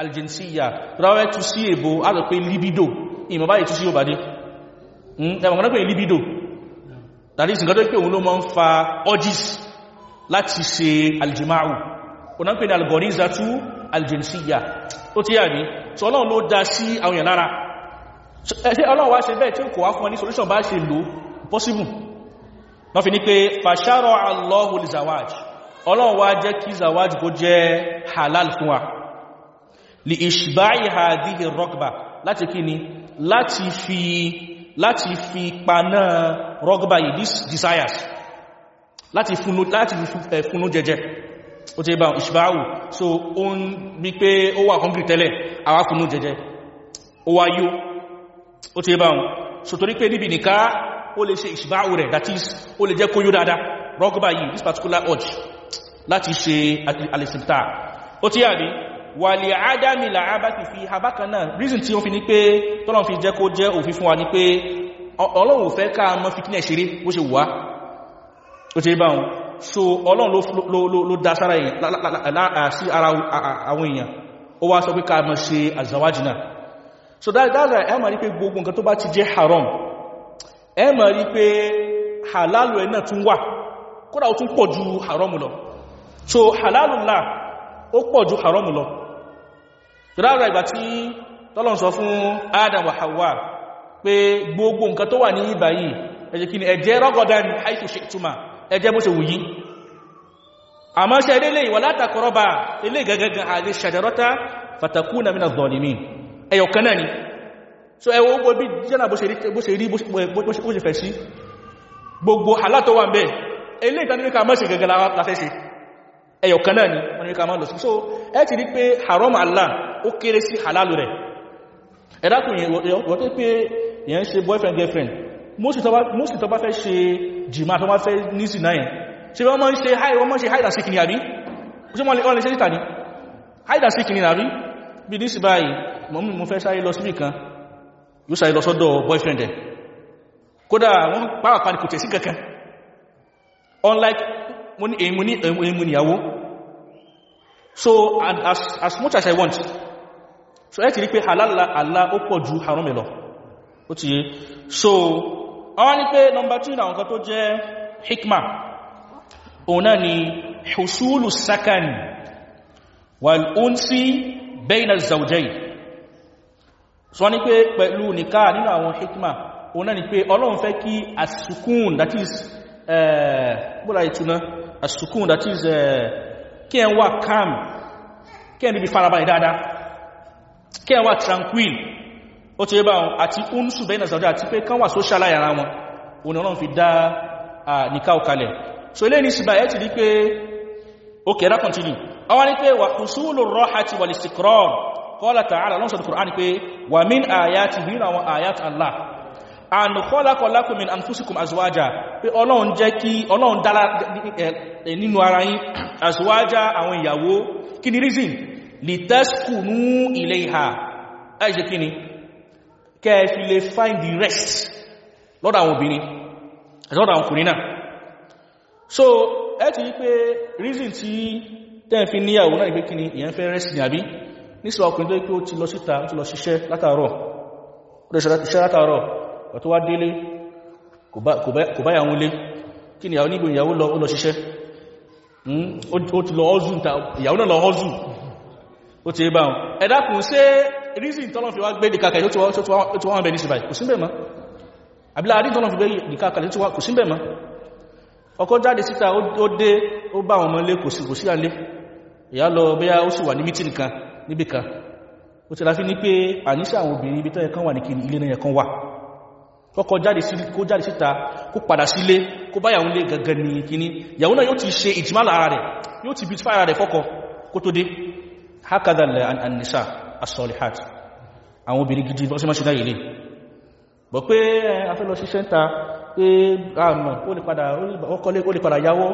[SPEAKER 1] aljinsiya. Ráwẹ́ tú sí èbò àtọ̀ pé libido. Ìmọ̀ báyìí tú sí òbádé ẹmọ̀ pé libido. Tàbí ìsìnkọ́ tó pé òun ló máa ń fa urges láti ṣe ní algoriza tú aljinsiya ó tí yà ní so ọlọ́run ló dá sí àwọn èèyàn lára. Ọlọ́run wá ṣe bẹ́ẹ̀ tí ó kò wá fún ní solution bá ṣe lò possible. Wọ́n fi ní pé fàṣárọ̀ Allahu li zawaj. Kó halal fún li ishba'i hadhihi rọ́gbà láti kí ni? Fi láti fi paná rọ́gbà yìí desires. Láti fúnnú fúnnú jẹjẹ ó ti bá ishba'u so ó ń bí pé ó wà hungry tẹ́lẹ̀ àwá fúnnú jẹjẹ ó wá yó ó ti bá so torí pé níbi nìká ó lè ṣe ìṣìbáwò rẹ̀ that is ó lè jẹ́ kó yó dáadáa. Rọ́gbà yìí this particular urge láti ṣe alìsìntà ó tí yàrí wà lè ádámi làábá ti fi habákan reason tí ó fi ní pé tọ́lọ̀ fi jẹ́ kó jẹ́ òfin fún wa ní pé ọlọ́run ti so ọlọ́run ló dá sára sí ara àwọn èèyàn. Ó wá sọ pé ká mọ́ ṣe àzàwájì náà. So dáadáa ẹ máa rí pé gbogbo nǹkan tó bá ti jẹ́ haram ẹ máa rí pé halalu ẹ̀ náà tún wà kódà ó tún pọ̀ ju haramu lọ. So halalu ńlá ó pọ̀ ju haramu lọ. Dáadáa ìgbà tí tọ́lọ̀n sọ fún Adam wa Hawa pé gbogbo nǹkan tó wà ní ibà yìí ẹ jẹ́ kí ni ẹ jẹ rọ́gọ́dá ní haythu shi'tuma ẹ jẹ bó ṣe wù yín. Àmọ́ ṣe ilé ìwà látàkọrọba ilé gẹ́gẹ́gẹ́ àdé shajarata fatakuna mina zalimin ẹyọ̀kan náà ni. So ẹwọ ogbò bí jẹ́nà bó ṣe rí bó ṣe fẹ̀ sí. Gbogbo alátọ́ wà ń bẹ́ ilé ìtàníkà mọ́ sí gẹ́gẹ́ láfẹ́ sí ẹyọ kan náà ni wọ́n ní ká máa lọ sí. So ẹ ti rí pé haram Allah ó kéré sí halal rẹ̀. Ẹ̀dàkùnrin wọ́n tó pé yẹn ṣe boyfriend girlfriend mostly tó bá fẹ́ ṣe jìmá tó bá fẹ́ nísì náà yẹn ṣe wọ́n mọ́ ṣe hide and seek ni àbí? Ṣe wọ́n lè ṣe síta ní and seek ni àbí? Bí nísì báyìí mo fẹ́ sáré lọ síbì kan yóò sáré lọ sọ́dọ̀ boyfriend ẹ̀. Kódà wọ́n pàápàá ní kò tẹ̀ sí kankan. Unlike mo ní èyí mo níyàwó so and as, as much as I want. So ẹ ti rí pé halal Allah ó pọ̀ ju haram lọ. Ó ti yé. So àwọn ní pé number two náà nǹkan tó jẹ́ hikma. Òun náà ni husulu sakan wal unsi bayna zawjayn. So ní pé pẹ̀lú nìká nínú àwọn hikma òun náà ni pé ọlọ́run fẹ́ kí asukun that is bọ́lá ìtúná asukun that is kí ẹ wà calm kí ẹ níbi farabalẹ̀ dáadáa kí ẹ wà tranquil ó ti bá wọn àti oúnṣù bẹ́ẹ̀nà sàúdá àti pé kán wà social láyàrá wọn òun ọlọ́run fi dá nìká òkalẹ̀ so ilé ní síbá ẹ̀ ti rí pé ó kẹ́rá continue. Àwọn ní pé wà Qur'an pé wà ayati nínú àwọn ayat Allah. An khalaqa lakum min anfusikum azwaja. Pé ọlọ́run jẹ́ kí ọlọ́run dára nínú ara yín azwaja àwọn ìyàwó. Kí ni reason? Litaskunu ilayha. Kí ni kẹ́ẹ̀fì lè find the rest lọ́dọ̀ àwọn obìnrin lọ́dọ̀ àwọn ọkùnrin náà. So ẹ ti pé reason tí tẹ́ẹ̀fì níyàwó náà ìgbé kí ni ìyẹn fẹ́ rest ní àbí? Nísìlọ ọkùnrin tó pé ó ti lọ síta ó ti lọ ṣiṣẹ́ látàárọ̀ ó lè ṣiṣẹ́ látàárọ̀ ọ̀tọ́ wá délé kò bá yàwó lé kí ni nígbò ìyàwó lọ ó lọ ṣiṣẹ́? Ó ti lọ ọ́zù ìyàwó náà lọ ọ́zù ó ti bá wọn. Ẹ̀dàkùn sí reason tọ́lọ́ fi wá gbé dìkàkà yóò tó wọ́n bẹ̀ ní síbáyì kò sí bẹ̀ mọ́. Àbílá àrí tọ́lọ́ fi gbé dìkàkà yóò tó wá kò sí bẹ̀ mọ́. Ọkọ̀ jáde síta ó dé ó bá wọn mọ́lé kò sí kò sí àlé ìyá lọ bẹ́yà ó sì wà ní mítìn kan níbì kan. Ó ti láfi ní pé àníṣà àwọn obìnrin ibi tọ́yẹ kan wà ní kí ilé náà kan wà? Kọ́kọ́ jáde síta an-nisa as-solihat àwọn obìnrin gidi bọ́ sí láyé lè bọ̀ pé afẹ́ lọ sí ṣẹ́ntà pé àmà ó lè padà ọkọlé ó lè padà yáwó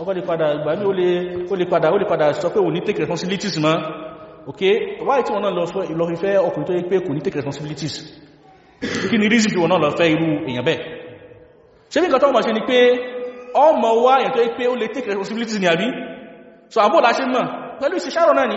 [SPEAKER 1] ọkọ̀ lè padà ìgbà ní ó lè padà ó lè padà sọ pé ò ní take responsibilities ma ok why tí wọ́n náà lọ fẹ́ ọkùnrin tó yẹ pé kò ní take responsibilities? Kí ni reason tí wọ́n náà lọ fẹ́ irú èèyàn bẹ́ẹ̀? Ṣe bí nǹkan tó mọ̀ ṣe ni pé ọmọ wá èèyàn tó yẹ pé ó lè take responsibilities ni àbí? So àbúrò láṣẹ mọ̀ pẹ̀lú ìṣẹ́ṣàrọ̀ náà ni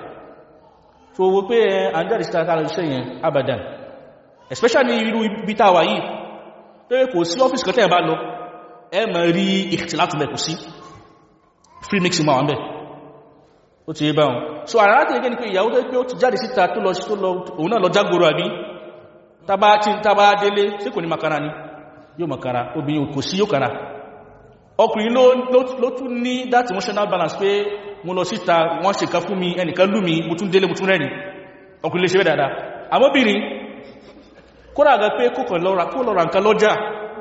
[SPEAKER 1] so wo pé àjáde sí tààtàrà iṣẹ́ yẹn abadan. Especially irú ibi tàwà yìí tó yẹ kò sí ọ́fíìsì kan tẹ́yẹ̀ bá lọ ẹ mọ̀ rí ìtìlátù mẹ́ kò sí free mixing ma wà mẹ́ ó ti yé báwọn so ara láti ẹgbẹ́ ni pé ìyàwó tó pé ó ti jáde síta tó lọ òun náà lọ jágboro àbí tàbá tí tàbá délé sí kò ní makara ni. Yóò makara obìnrin kò sí yóò kara. Ọkùnrin ló tún ní that emotional balance pé mo lọ síta wọ́n ṣe kan fún mi ẹnìkan lú mi mo tún délé mo tún rẹ̀ ní ọkùnrin lè ṣe bẹ́ dáadáa. Àmọ́bìnrin kó rà pé kókàn lọ́ra nǹkan lọ́jà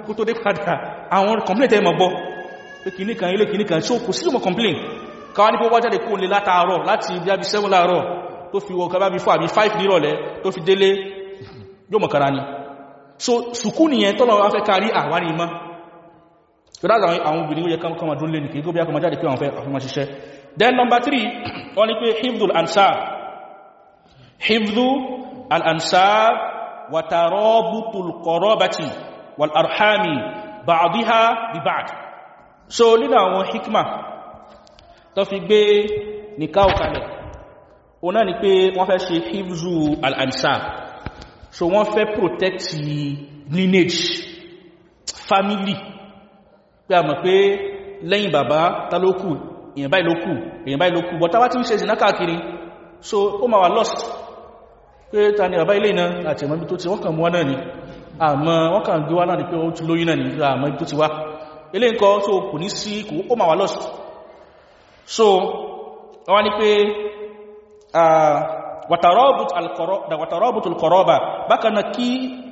[SPEAKER 1] kó tó dé padà àwọn complaint ẹ̀ mọ̀ gbọ́ pé kìíní kan ilé kìíní kan ṣó kò sí mọ̀ complaint káwá ní pé wájáde kó lè látàárọ̀ láti bí abi 7 láàárọ̀ tó fi wọ kaba bí 4 àbí 5 nírọ̀lẹ́ tó fi délé yóò mọ̀ kára ni. So sùkú nìyẹn tọ́lọ̀ wá fẹ́ kárí àwárí mọ́. Tó dáadáa àwọn obìnrin ó yẹ kán kọmọ dún lé ní kìí gómìnà kọmọ jáde pé àwọn fẹ́ àfihàn ṣiṣẹ́ then number three wọ́n ní pé hifdul ansar. Hifdul al-ansar wa tarabutul qarabati wal arhami ba'diha bi ba'd. So nínú àwọn hikma tó fi gbé nìká òkalẹ̀ òun náà ni pé wọ́n fẹ́ ṣe hifzu al-ansar so wọ́n fẹ́ protect lineage family. Pé a mọ̀ pé lẹ́yìn bàbá tálókù èyàn báyìí ló kù èyàn báyìí ló kù. Bọ̀tá wá tí ń ṣe ìsìná káàkiri so ó ma wà lost. Pé ta ni bàbá ilé iná? Àti ẹ̀mọ́ ibi tó ti wọ́n kàn mú wá náà ni. Àmọ́ wọ́n kàn gbé wá náà ni pé ó ti lóyún náà ni. Àmọ́ ibi tó ti wá. Ilé nǹkan tó kò ní sí kò ó ma wà lost. So wọ́n ni pé wàtàrọ́bùtù kọ̀rọ̀bà bákan náà kí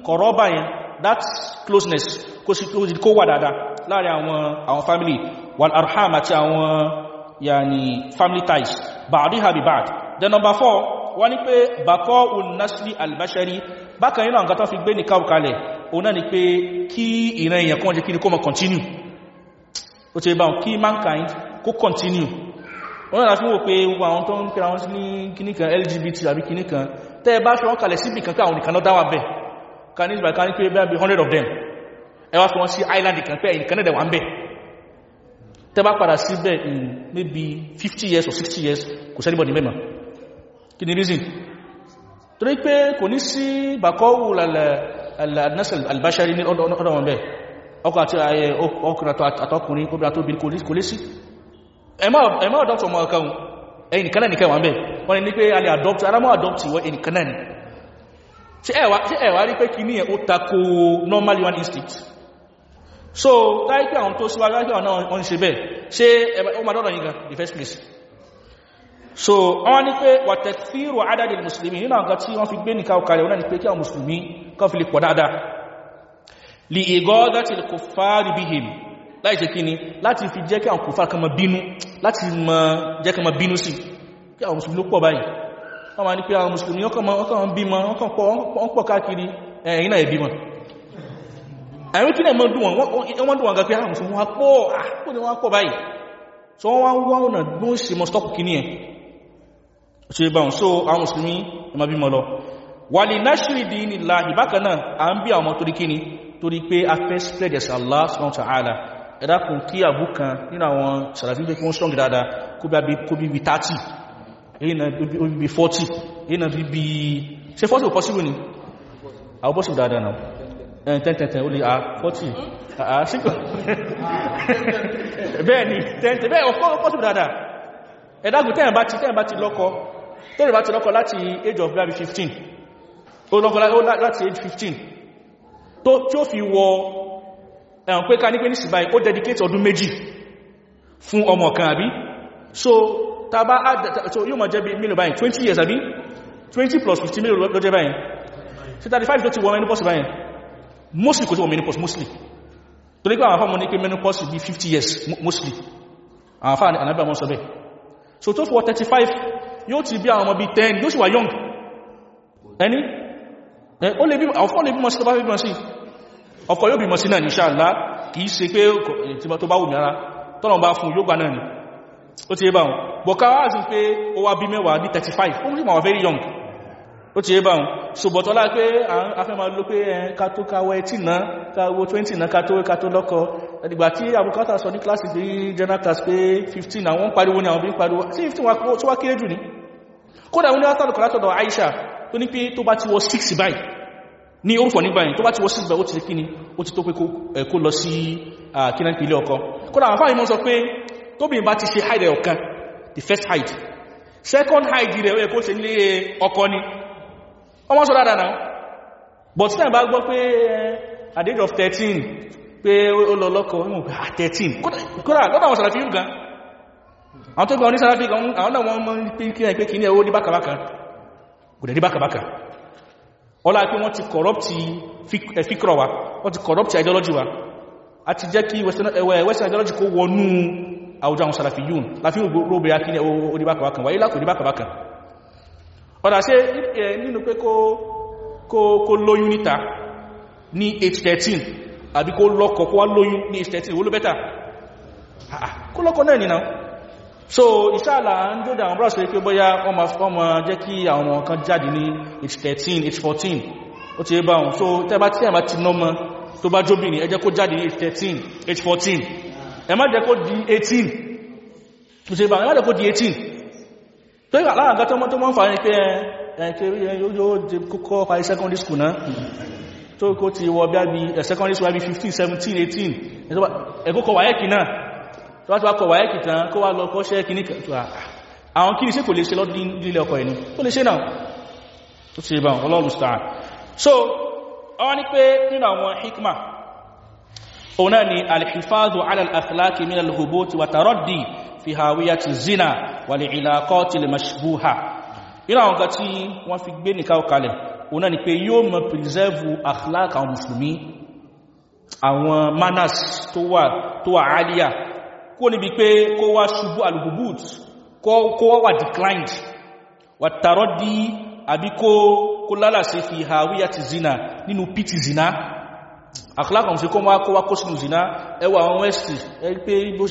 [SPEAKER 1] kọ̀rọ̀bà yẹn that closeness kó sí kó wà dáadáa láàárín àwọn family. Wal arham àti àwọn yàní family ties. Ba'diha bi ba'd. Then number four wọ́n ní pé bakọ́ ulnasli albashari. Bákan yínà nǹkan tó fi gbé ní káwùkalẹ̀ o náà ni pé kí ìran èèyàn kan jẹ́ kí ní kó mọ̀ continue. Ó ti bá kí mankind kó continue. Wọ́n náà fi wò pé gbogbo àwọn tó ń kíníkan lgbt àbí kíníkan tẹ́ bá fi wọ́n kalẹ̀ síbì kankan àwọn nìkan bí 100 of them. Ẹ wá fi island kan pé ẹ̀yìn kan tẹ́ bá padà síbẹ̀ in maybe 50 years or 60 years kò sẹ́nibọ̀dì mẹ́mà. Kí ni reason? Torí pé kò ní sí bàkọ́wù al-nasl al-bashari ní ọdọ̀ wọn bẹ̀ ọkọ̀ àti ọkùnrin àtọkùnrin obìnrin àti obìnrin kò lé sí. Ẹmọ́ adopt ọmọ ọkọ̀ ẹ̀yìn nìkan náà nìkan ń bẹ̀ wọ́n ni pé a lè adopt arámọ́ adopt wọ́n ẹ̀yìn nìkan náà ni. Ṣe ẹ̀wà rí pé kí ní ẹ̀ ó tako normal human instinct so táìpé àwọn tó síwájú láìpé àwọn náà wọ́n ṣe bẹ́ẹ̀. Ṣe ó ma dọ́dọ̀ yìí gan the first place. So wọ́n ní pé wàtẹ̀fíìrò adádì musulmi nínú àwọn tí wọ́n fi gbé nìkan ọkàrẹ̀ wọ́n ní pé kí àwọn musulmi kan fi lè pọ̀ dáadáa. Lè ìgọ́ọ́dá ti kò fàárí bí hìm láì ṣe kí ni? Láti fi jẹ́ kí àwọn kò fàárí kan ma bínú láti ma jẹ́ kan ma bínú sí kí àwọn musulmi ló pọ̀ báyìí. Wọ́n ní pé àwọn musulmi ọkàn bímọ ọkàn pọ̀ káàkiri. Ẹ̀yìn náà ìbímọ àwọn kí náà mọ́ dùn wọn? Wọ́n dùn wọn pé àwọn musulmi wọ́n pọ̀. Àpò ni wọ́n pọ̀ báyìí. So wọ́n wá wọ́n náà gbọ́n ṣe mọ́ stop kìíní ẹ̀ ṣe báhùn so àwọn musulmi ẹmọ bí mọ́ lọ. Wà lè náṣírí dí ní láàáì bákan náà a fẹ́ spread ẹ̀sẹ̀ Allah subhanahu wa ta'ala. Ẹ̀dàkùn kí àbú kan nínú àwọn sàràfí pé kí wọ́n strong dáadáa. Kó bí bí 30 èyí na bí 40 èyí na bí bí ṣe 40 ò possible ni? Àwọn ẹ̀yìn 10 ó lè a 40 àà síkọ̀ bẹ́ẹ̀ ni 10 bẹ́ẹ̀ ọkọ̀ possible dáadáa. Ẹ̀dàgùn tẹ́yìn bá ti tẹ́yìn bá ti lọ́kọ tẹ́yìn bá ti lọ́kọ láti age of maybe 15 ó lọ́kọ láti age 15 tó tí ó fi wọ ẹ̀wọ̀n pé ká ní pé ní síbáyì ó dedicate ọdún méjì fún ọmọ kan àbí? So tàbá so yóò mọ̀ jẹ́ bí mílò báyìí? 20 years àbí? 20 plus 15 mílò ló jẹ́ báyìí? Sí 35 tó ti wọ menopause báyìí mostly kò tí wọ menopause mostly. Torí pé àwọn afọ́mọ́ ní pé menopause bí 50 years mostly. Àwọn afọ́ ànábà wọn sọ bẹ́ẹ̀. So tó fọ́ 35 yóò ti bí àwọn ọmọ bí 10 yóò sì wà young. Ẹni? Ó lè bí ọ̀fọ́ lè bímọ sí tọba bímọ sí. Ọkọ̀ yóò bímọ sí náà ní ṣáàlá kìí ṣe pé tó bá wù ara tọ́nà bá fún yóò gbà náà ni. Ó ti yé báhùn bọ̀ká wá sí pé ó wá bí mẹ́wàá ní 35 ó sì máa very young ó ti yé báhùn so bọ̀tọ́lá pé afẹ́ máa ló pé ká tó káwọ́ ẹtì náà káwọ́ 20 náà ká tó ká tó lọ́kọ. Ẹ̀dìgbà tí àbúkátà sọ ní kílásì bí general class pé 15 àwọn pariwo ní àwọn bí pariwo. Sí 15 tó kéré jù ní kódà wọn ní látàlùkọ̀ látọ̀dọ̀ Aisha tó ní pé tó bá ti wọ 6 báyìí ní orúfọ̀ nígbà yìí tó bá ti wọ 6 báyìí the first hide. Second hide rẹ̀ ó yẹ kó ni ọmọ sọ dáadáa náà. But time bá gbọ́ pé at the age of 13 pé ó lọ lọ́kọ̀ ìwọ̀n pé à 13 kódà lọ́dà wọn sàràfí yóò gan. Àwọn tó gbọ́n ní sàràfí àwọn náà wọ́n mọ́ pé kí ẹ pé kí ní ẹwọ́ ní bákàbákà. Kò dẹ̀ ní bákàbákà. Ọlá pé wọ́n ti corrupt fíkọ̀rọ̀ wa wọ́n ti corrupt ideology wa. A ti jẹ́ kí western ideology kó wọnú àwùjọ àwọn sàràfí yóò láfí róbẹ̀ akí ní ẹwọ́ ní bákàbákà. Wáyé lákò ní bákàbákà ọ̀dà ṣe nínú pé kó lóyún níta ní age 13 àbí kó lọ́kọ kó wá lóyún ní age 13 olú bẹ́ta kó lọ́kọ náà nìna so ìṣàlá ń jọ́dá àwọn brọ́sì pé bóyá ọmọ jẹ́ kí àwọn ọmọ kan jáde ní age 13 age 14 ó ti bá wọn. So tẹ́bá tí ẹ̀má ti nọ́mọ tó bá jóbìnrin ẹ jẹ́ kó jáde ní age 13 age 14 ẹ má jẹ́ kó di 18 ó ti bá jẹ́ kó di 18 tó yà láàárín àgátọ́ mọ́ tó mọ́ ń fà ní pé ẹ̀kẹ́rí yóò kọ́kọ́ parí secondary school náà. Tó kó ti wọ bí i secondary school bí 15 17 18 ẹ̀kọ́ kọ wáyẹ́kì náà. Tó wá ti wá kọ wáyẹ́kì tán kó wá lọ kọ́ ṣẹ́ kì ní àwọn kí ní sí kò lè ṣe lọ́dún lílé ọkọ ẹni so wọ́n ní pé nínú àwọn hikma òun náà ni alhifadhu ala fi hawiyati zina wal ilaqati al-mashbuha nínú àwọn kan tí wọ́n fi gbé nìkan kalẹ̀ òun náà ni pé yóò mọ̀ preserve akhlaq àwọn musulmi àwọn manners tó wà tó wà aliyah kó níbi pé kó wá ṣubú al-hubut kó wá wà declined. Wà taraddi àbí kó wá kó sínú zina. Ẹwà àwọn west ẹ pé bó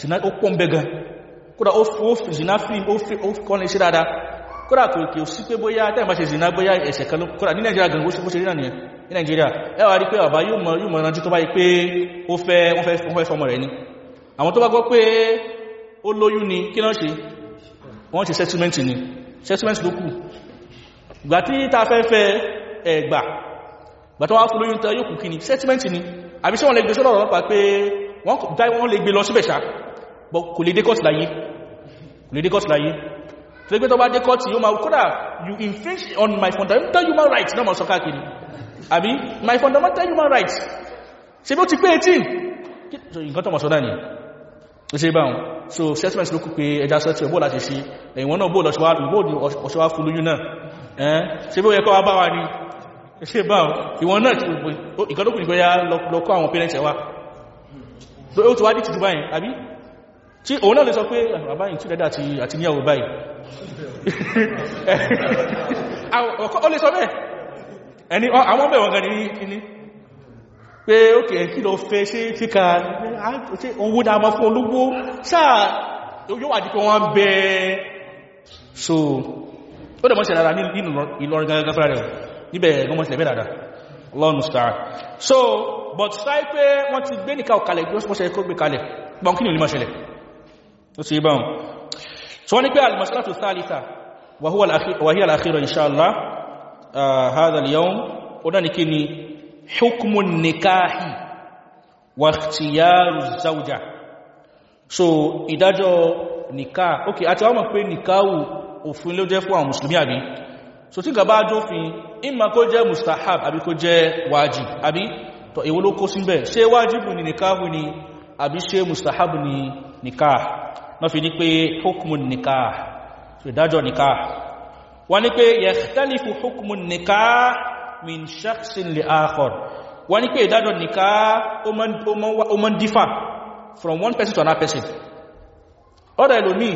[SPEAKER 1] zina ó pọ̀ mbẹ̀gan kódà ó fi zina film ó kọ́ ní ṣe dáadáa. Kódà kò kí o sí pé bóyá tẹ́ bá ṣe zina bóyá ẹ̀ṣẹ̀ kan kódà ní nàìjíríà gan bó ṣe rí náà nìyẹn. Ní nàìjíríà ẹwà rí pé ọba yóò mọ yóò mọ rántí tó bá yí pé ó fẹ́ wọ́n fẹ́ fọmọ rẹ̀ ni. Àwọn tó bá gbọ́ pé ó lóyún ni kí náà ṣe? Gbà ta fẹ́ fẹ́ ẹgbà gbàtọ́ wá fún lóyún tẹ́ yóò kù kí ni? Settlement ni. Àbí wọ́n lè gbé lọ síbẹ̀ ṣá. Kò lè dé kọ́tì láyé. Kò lè dé kọ́tì láyé. Tó gbé tó bá dé kọ́tì yóò máa kódà you infringe on my fundamental human rights náà mọ̀ sọ káàkiri. Àbí? My fundamental human rights. Ṣe bí ó ti pé 18 nǹkan tó mọ̀ sọ náà ni. Ó ṣe báhùn so settlement ló kù pé ẹja sẹ́tì ọ̀bọ̀ láti ṣe ẹ̀wọ̀n náà bóòlù ọ̀ṣọ́wá fún lóyún náà. Ṣe bí ó yẹ kọ́ wá bá wa ní ṣe báhùn ìwọ̀n náà ti ìkọ́lókù ìgbóyá lọ́kọ́ àwọn parents ẹwà ó ti wá dì ti dubai àbí? Tí òun náà lè sọ pé àbáyìn tí lẹ́dà àti níyàwó báyìí. Ó lè sọ bẹ́ẹ̀. Ẹni àwọn bẹ̀rẹ̀ wọn gan ní kíní. Pé ókè kí lọ fẹ́? Ṣe tíkà owó dáma fún olúgbó sáà yóò wà dípọ̀ wọn bẹ́. So ó dẹ̀ mọ́ sí dára nínú Ìlọrin gangan fẹ́ra rẹ̀. Níbẹ̀ gọmọ́ sí ẹ̀bẹ̀ dáadáa. Allahu musta'an. So but sáì pé wọ́n ti gbé nìka ọ̀kalẹ̀ bí wọ́n ṣe kó gbé kalẹ̀ gbọ́n kí ni olùmọ̀ ṣẹlẹ̀? Ó ti bá wọn so wọ́n ni pé al-mas'alatu thalitha wa hiya al-akhira inshallah hadha al-yawm ó dá ní kí ni? Hukmu nikahi wa ikhtiyaru zawja. So ìdájọ́ nikah ok àti wọ́n mọ̀ pé nikahu òfin ló jẹ́ fún àwọn musulmi àbí? So tí gaba jófin imma kó jẹ́ mustahab àbí kó jẹ́ wajib àbí tó èwo ló kó síbẹ̀? Ṣé wájìbù ni nikahu ni àbí ṣé mustahab ni nikah na fi ní pé hukmu so ìdájọ́ nikah wọ́n ní pé yakhtalifu hukmu nikah min shakhsin li akhar wọ́n ní pé ìdájọ́ differ from one person to another person. Ọ̀dọ̀ ẹlòmí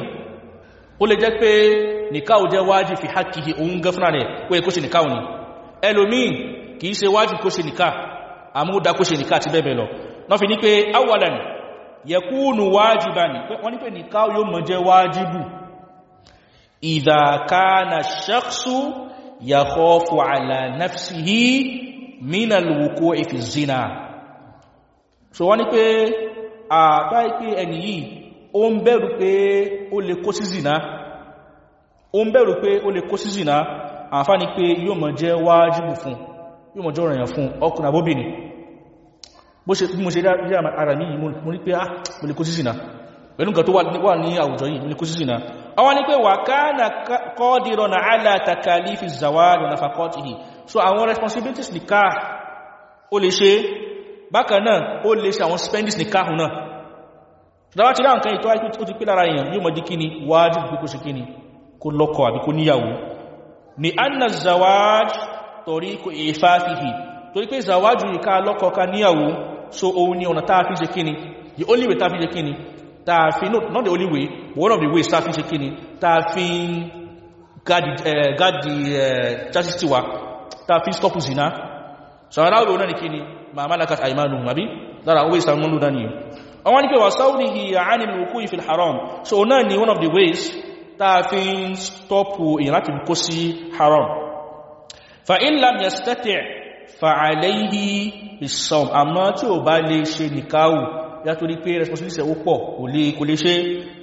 [SPEAKER 1] ó lè jẹ́ pé nikah ó jẹ́ wájib fi haqqihi òun gẹ́fúnra rẹ̀ pé kó kìí ṣe wájib kó ṣe nikah àmúdá kó ṣe nikah ti bẹ́ẹ̀ lọ. Náà fi ní pé awalan yakunu wajiban. Wọ́n ní pé nikah yóò mọ̀ jẹ́ yakhafu ala nafsihi min alwuqu'i fi zina. So wọ́n ní pé àbá ìpé ẹni yìí ó ń bẹ̀rù pé ó lè kó sí yóò mọ̀ jẹ́ wájibù fún yóò mọ̀ fún ọkùnrin àbóbìnrin bó ṣe rí ara mi yìí mo rí pé ah mo lè kó sí zina. Pẹ̀lú nǹkan tó wà ní àwùjọ yìí mo lè kó sí zina. Àwọn ní pé wà kana qadiran ala takalifi zawaj wa nafaqatihi. So àwọn responsibilities nikah ó lè ṣe. Bákan náà ó lè ṣe àwọn spendings nikah náà. Dáwà tí láwọn kan ìtọ́ àìkú ó ti pé lára èèyàn yóò mọ̀ níyàwó. Ni anna zawaj torí pé zawaju yìí ká lọ́kọ níyàwó so òun ni ọ̀nà táà fi ṣe kíni? The only way táà fi ṣe kíni? Táà fi not the only way one of the ways táà fi ṣe kíni? Táà fi gáàdì chastity wa táà fi stop zina. So aláwọ̀ náà ni kíni? Ma malakat aymanu mabi lára owó ìsàmọ́ ló dání àwọn ní pé wà sáwùdíhì àánì lùkú ìfil haram. So náà ni one of the ways táà fi stop ìrántí kó sí haram. Fa in lam yastati' fa'alayhi bisawm àmọ́ tí ó bá lè ṣe nìkáwù ya tó rí pé responsibility ó pọ̀ kò lè ṣe.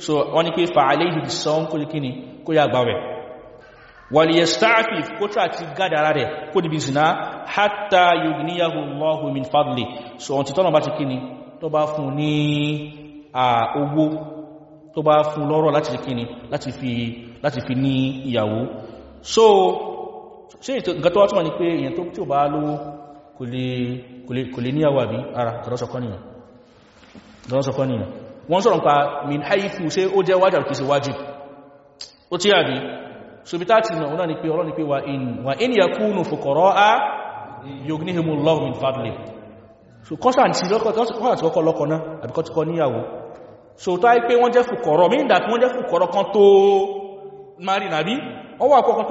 [SPEAKER 1] So wọ́n ní pé fa'alayhi bisawm kó lè kíni kó yà gbáwẹ̀ wal yasta'fif kó tó àti gádàrà rẹ̀ kó dìbì zina min fadli. So ọ̀n ti tọ́nà bá ti kíni tó bá fún ní owó tó bá fún lọ́rọ̀ láti kíni ìyàwó. So ṣe wá túnmọ̀ ní pé èyàn tó tí ò bá lówó kò lè níyàwó àbí? Ara tọ́lọ́sọkọ́ nìyàn wọ́n sọ̀rọ̀ pa min haifu ṣe ó jẹ́ wájà kìí ṣe wájib? Ó tí àbí? So bí táàtì náà náà ni pé ọlọ́ ni pé wà in yakunu fuqara'a yughnihimullahu min fadli. So kọ́sà tí kọ́kọ́ lọ́kọ̀ náà àbíkọ́ tí kọ́ níyàwó. So tó á pé wọ́n jẹ́ fùkọ̀rọ̀ mí ìdá tí wọ́n jẹ́ fùkọ̀rọ̀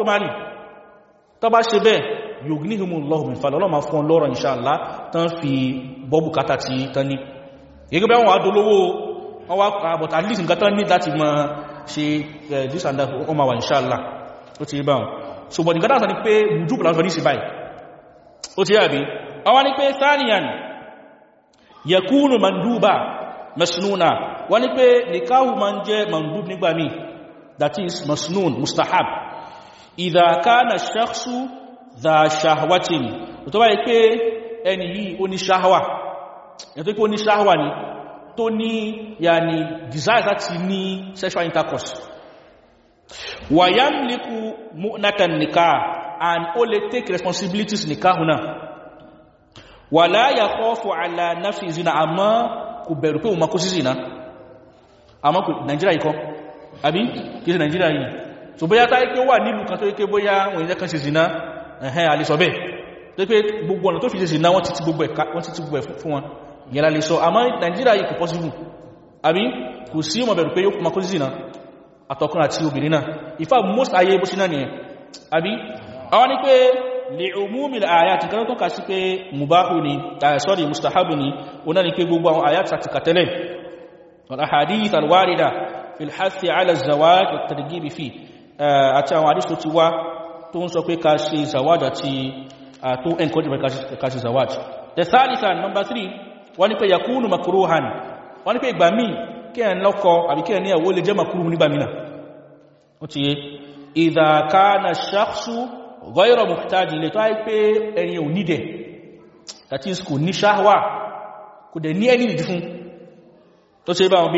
[SPEAKER 1] mari tó bá ṣe bẹ́ẹ̀ yughnihimullahu min fadli ọlọ́mà fún lọ́rọ̀ inṣàlá tán fi bọ́bù kátà ti tán ní gẹ́gẹ́ bẹ́ wọ́n adolówó wọ́n wá but at least nǹkan tán ní láti mọ́ ṣe this and that wọ́n ma wà inṣàlá ó ti bá wọn so bọ̀ nìkan dáta ni pé wùdúbù láti ní sí báyìí. Ó ti ní jẹ́ mandub nígbà that is masnun mustahab kana shakhsu dha shahwatin. Tó bá yí pé ẹni yìí ó ní pé ó ni tó ní yàní desire láti ní sexual intercourse. Wa yamliku mu'natan nikah and ó lè take responsibilities nikahu náà. Wala yakhafu ala nafsi zina àmọ́ kò bẹ̀rù pé òun ma kó sí zina. Àmọ́ kò Nàìjíríà ikọ́ àbí? Kìí so bóyá táyé pé ó wà nílùú kan tó yí pé bóyá wọ́n ìjẹ́ kan sí zina ẹ̀hẹ́n àlesọ bẹ́ẹ̀. Tó pé gbogbo ọ̀nà tó fi ṣe zina wọ́n ti gbogbo ẹ̀ fún wọn. Yẹ́la lè sọ. Àmọ́ Nàìjíríà yìí kò possible. Àbí kò sí ọmọ bẹ̀rù pé yóò ma kó sí zina. Àtọkùnrin àti obìnrin náà. Ifá most ayé bó sí náà nìyẹn. Àbí àwọn fi àti àwọn tó ti wá tó ń sọ pé ká ṣe zawaj àti tó encourage ká ṣe zawaj. The thalitha number 3 wọ́n ní pé yakunu makruhan. Wọ́n ní pé ìgbà míì kí ẹ̀ lọ́kọ àbí kí ẹ̀ níyàwó lè jẹ́ makruh nígbà mìíràn. Ó ti yé. Idha kana shakhsu ghayra muhtaji lè tó nídẹ̀ that is kò ní ṣáhwà kò dẹ̀ ní ẹni ìdí fún. Tó ṣe bá wọn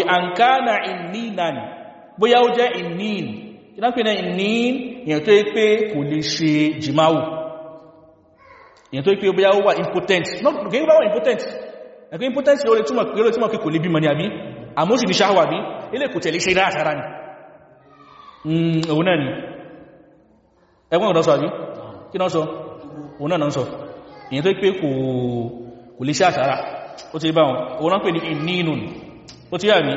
[SPEAKER 1] bóyá ó jẹ́ innin pé náà innin èyàn tó yí pé kò lè ṣe jimáwù èyàn tó yí pé bóyá ó wà impotent. Not gẹ́gẹ́ bá wà impotent. Ẹ̀kọ́ impotent ó lè túmọ̀ pé ó lè túmọ̀ pé kò lè bímọ ní àbí? Àmọ́ sì ní ṣáhwà bí ilé kò tẹ̀lé ṣe dáadáa ni. Òun náà ni. Ẹgbọ́n ọ̀dọ́ sọ àbí? Kí náà sọ? Òun náà sọ. Èyàn tó pé kò lè ṣe àṣàrà. Ó ti bá ní ní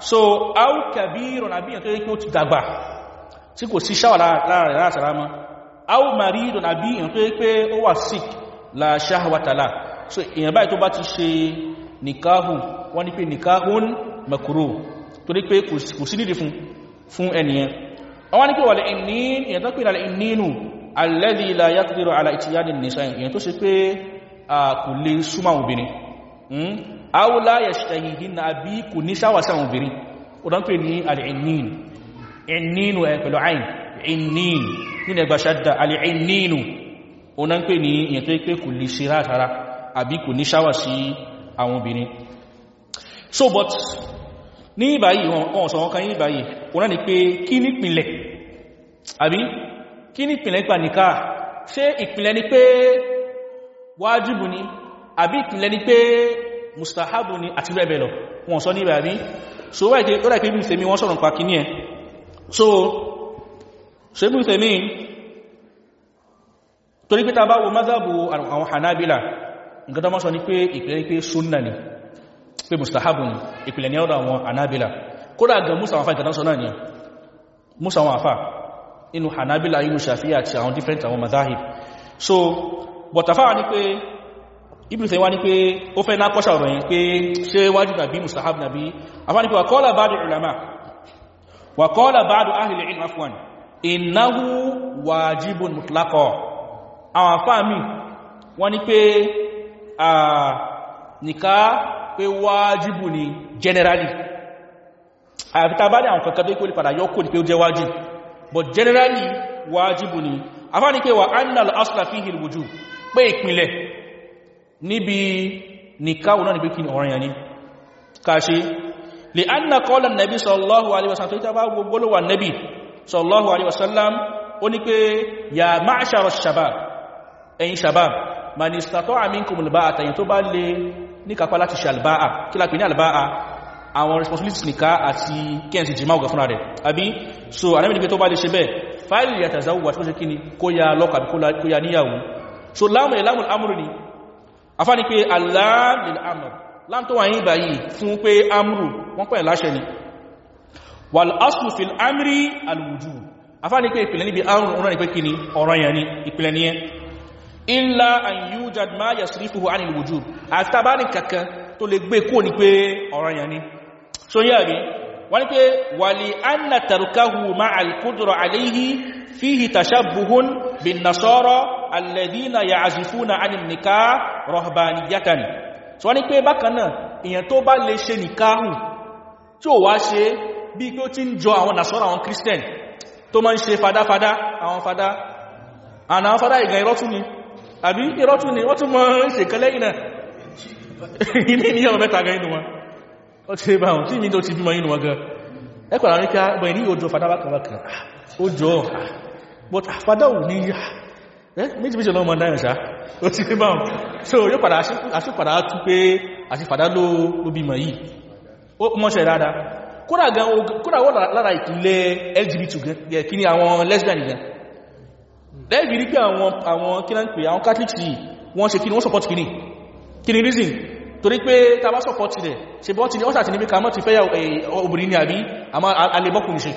[SPEAKER 1] so kàbírùn àbíyàn tó pé ó ti dàgbà tí kò sí ṣáwà rẹ̀ àṣàrà mọ́ áwù maridun àbíyàn tó pé ó sick la ṣáhàwátàlá so èyàn báyìí tó bá ti ṣe nìkáhù wọ́n ní pé nìkáhùn makruh torí pé kò sí nídìí fún ẹniyàn àwọn ní pé wà lẹ́ìnín èyàn tó pè ní alladhi la yaqdiru ala ìtìyàdì nìsá èyàn tó ṣe pé kò lè súnmọ́ obìnrin aw la yashtahihinna àbí kò ní ṣáwà sí àwọn obìnrin. Ó dán pè ní alẹ́ìnín ìnínú ẹ̀ pẹ̀lú àìn ìnín nínú ẹgbà ṣádà alẹ́ìnínú ó dán pè ní èyàn tó pé kò lè ṣe rátara àbí kò ní ṣáwà sí àwọn so but ní ìbáyìí wọn sọ wọn kan ní ìbáyìí. Wọn náà ni pé kí ní ìpìnlẹ̀ àbí kí ní ìpìnlẹ̀ nípa nìká ni pé wájúbù ni? Àbí ìpìnlẹ̀ ni pé mustahabu ni àti bẹ́ẹ̀ bẹ́ẹ̀ lọ. Wọn sọ ní ìbáyìí so wọ́n ìpé ó bí ìfẹ̀mí wọ́n sọ̀rọ̀ pa kíní ẹ̀. So ìfẹ̀mí torí pé ta bá wo mazhabu àwọn hanabila nǹkan tó mọ́ sọ ní pé ìpìlẹ̀ ní pé sunna ni pé ni ní ọ̀dọ̀ musa wọn fa ìkàtà ni musa wọn àfà inú hanabila inú shafiya àti àwọn so bọ̀tàfà ní pé ibùsẹ̀ wá ní pé ó fẹ́ náà kọ́ṣà ọ̀rọ̀ yẹn pé ṣe wájú nàbí mustahab nàbí? Afá ní pé wàkọ́lá ba'du ulama wàkọ́lá ba'du ahli ilm afwan innahu wajibun mutlaqa. Àwọn afá mi wọ́n ní pé nìká pé wájíbù ni generally. Àyàfíta bá ní àwọn kankan tó kó but generally wájíbù ni. Afá ní pé wà annal asla fihi al-wujub pé ìpìnlẹ̀ níbi nìká wọn ní pé kí ni yẹn ni. Káṣe lè anna kọ́lá nàbí sallallahu alaihi wasallam tó yí tàbá gbogbo wà nàbí sallallahu alaihi ó ní pé ya ma'ashara shabab ẹ̀yin shabab man istata'a minkum al-ba'a tàyìn tó bá alba'a kí lápẹ̀ ní alba'a? Àwọn responsibilities nìká àti kẹ́ǹsì jìmá ọ̀gá fúnra rẹ̀ so anábi ní pé tó bá lè ṣe bẹ́ẹ̀ fáìlì lọ́kà kó ya níyàwó. So láàmù ìlàmù amúrù ni afá ni pé aláàmìl amúrù láàm tó wà ní ìbáyìí fún pé amúrù wọ́n pẹ̀ láṣẹ ni. Wal aslu fil amri alwujub afá ni pé ìpìlẹ̀ níbi amúrù ọ̀rọ̀ ni pé kí ọ̀rọ̀ yẹn ni ìpìlẹ̀ ni illa an yujad ma yasrifuhu ní tashabbuhun bin nasara alladhina ya'zifuna anin nikah rahbaniyatan. So ni pé bákan náà èyàn tó bá lè ṣe nìkáhù tí ó wá ṣe bí pé ó ti ń jọ àwọn nasara àwọn christian tó máa ń ṣe fadafada àwọn fada àna àwọn fada ìgbà irọ́tún ni. Àbí ní gan ẹkọ̀ àwọn ikẹ́ bọ̀ ní òjò fàdábákàwákà ó jọ but àfádáwò ní yá. Méjì méjì lọ́mọ náà ṣá. Ó ti bá wọn so yóò padà àṣípadà tú pé àti fàdá ló bímọ yìí. Ó mọ́ṣẹ̀ dáadáa. Kódà wọ́n lára ìpínlẹ̀ lgbt kí ni àwọn lesbian gan lẹ́bí rí pé àwọn kí náà pè àwọn catholics yìí wọ́n ṣe kí ni wọ́n torí pé tàbá sọ̀pọ̀ ti rẹ̀ ṣe bọ́ ti ní ọ́sà ti níbi kàmọ́ ti fẹ́yà eh, obìnrin ní àbí àmá alẹ́bọ́kù ní ṣe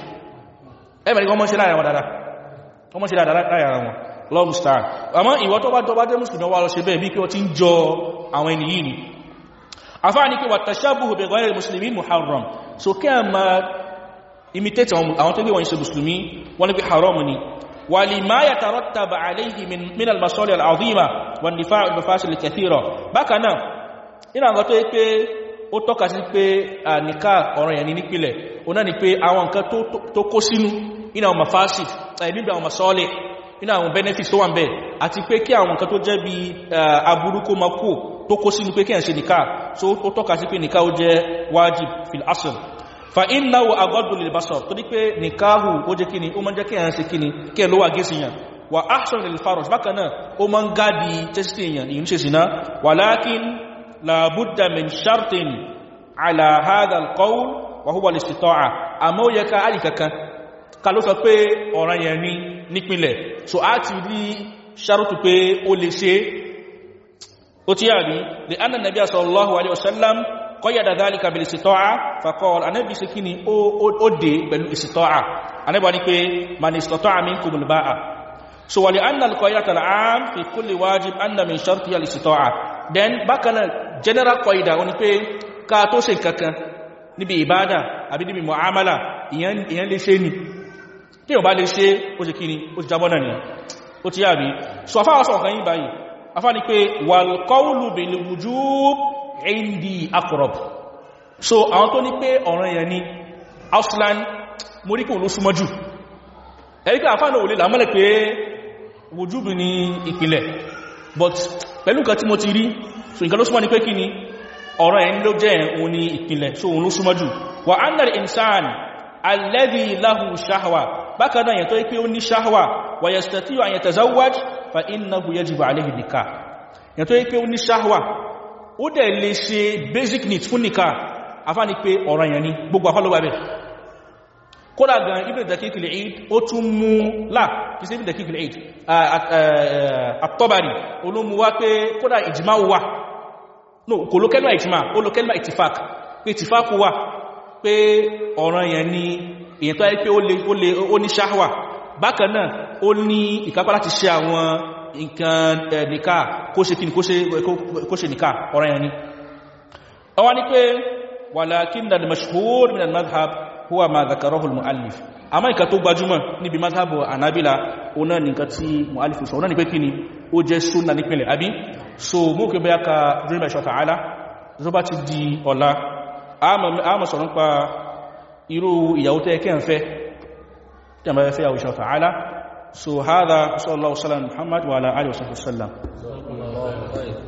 [SPEAKER 1] ẹgbẹ̀rẹ̀ ọmọ ṣe láàárín wọn. Love star. Àmọ́ ìwọ tó bá dọba dé mùsùlùmí wà lọ ṣe bẹ́ẹ̀ bí kí wọ́n ti ń jọ àwọn ẹni yìí ni. Afá ní kí wà tashabuhu bi ghayri mùsùlùmí muharram. So kí a ma imitate àwọn tó gbé ina ngo tó pé ó tọ́ka sí pé àníká ọ̀rọ̀ yẹn ni nípìlẹ̀ ó náà ni pé àwọn nǹkan tó kó sínú ina àwọn mafasid níbi àwọn masọ́lẹ̀ ina àwọn benefits tó wà ń bẹ̀ àti pé kí àwọn nǹkan tó jẹ́ bí aburú kó ma kó tó kó sínú pé kí ṣe so ó tọ́ka sí pé asl. Fa inna wa lè basọ̀ tó ní pé nìkáhù ó jẹ́ kíni ó mọ́ jẹ́ kí ẹ̀yàn sí kíni kí ẹ ló ahsan lè faros bákan náà ó mọ́ ń gádi tẹ́sítì èèyàn ìyún ṣe walakin labudda min shartin ala hadha alqawl wa huwa al-istita'a àmọ́ ó yẹ ká àyí kankan ká ló sọ pé ọ̀ràn yẹn ní nípìnlẹ̀ so a ti rí sharutu pé ó lè ṣe. Ó ti yàrí lè anna nabiya sallallahu alaihi wasallam kọ́yàdà dhalika bil istita'a faqala anábi sí kíni ó dé pẹ̀lú istita'a anábi wani pé man istata'a minkum al-ba'a. So wali anna al-qayyata al-'am fi kulli wajib anna min shartiha al-istita'a then bákanáà general qaida wani pé ká tó ṣe kankan níbi ìbádà àbí níbi mu'amala ìyẹn lè ṣe ni. Tí o bá lè ṣe ó ṣe kíni ó ti jábọ́ náà ni. Ó ti yàrí so afáwọ́ sọ ọ̀kan yí báyìí. Afá ni pé wal qawlu bil wujub so àwọn tó ní pé ọ̀ràn yẹn ni auslan moríkò ló súnmọ́ jù. Ẹ̀ríkà ìpìlẹ̀ but pẹ̀lú nǹkan tí mo ti rí so nǹkan ló súnmọ́ ní pé kí ni ọ̀ràn yẹn ló jẹ́ òun ní ìpìlẹ̀ so òun ló súnmọ́ jù. Wà annal insan alladhi lahu shahwa. Bákan náà yẹn tó yẹ pé ó ní shahwa wa yastati'u an yatazawwaj fa innahu yajibu alayhi nikah. Yẹn tó pé ó shahwa ó dẹ̀ lè ṣe basic needs fún nìká afá pé ọ̀rọ̀ ni bẹ̀ kódà gan ibn dakik al-eid ó tún mú láà kí sí ibn dakik al-eid? at-Tabari olómú wá pé kódà ìjìmá wà. No kò ló kẹ́lá ìjìmá ó ló kẹ́lá ìtìfàk pé ìtìfàk wà pé ọ̀rọ̀ yẹn ni èyàn tó yẹ pé ó ní ṣáhwà. Bákan náà ó ní ìkápá láti ṣe àwọn nǹkan nìká kó ṣe kíni kó ṣe nìká ọ̀rọ̀ yẹn ni. Ọwá ní pé walakinna al-mashhur min al-madhhab huwa ma dhakarahu al-mu'allif. Àmọ́ ìkà tó gbajúmọ̀ níbi madhhab anabila ọ̀nà nìkan tí mu'allif sọ. Ọ̀nà ní pé kíni ó jẹ́ súnnà nípìnlẹ̀ àbí? So mú kí bẹ́yà ka dream ẹ̀ṣọ́ ta'ala tó bá ti di ọ̀la a mọ̀ sọ̀rọ̀ pa irú ìyàwó tẹ́ kẹ́ ń fẹ́ máa fẹ́ yàwó ìṣọ́ ta'ala. So hada sallallahu alaihi wasallam muhammad wa ala alihi wasallam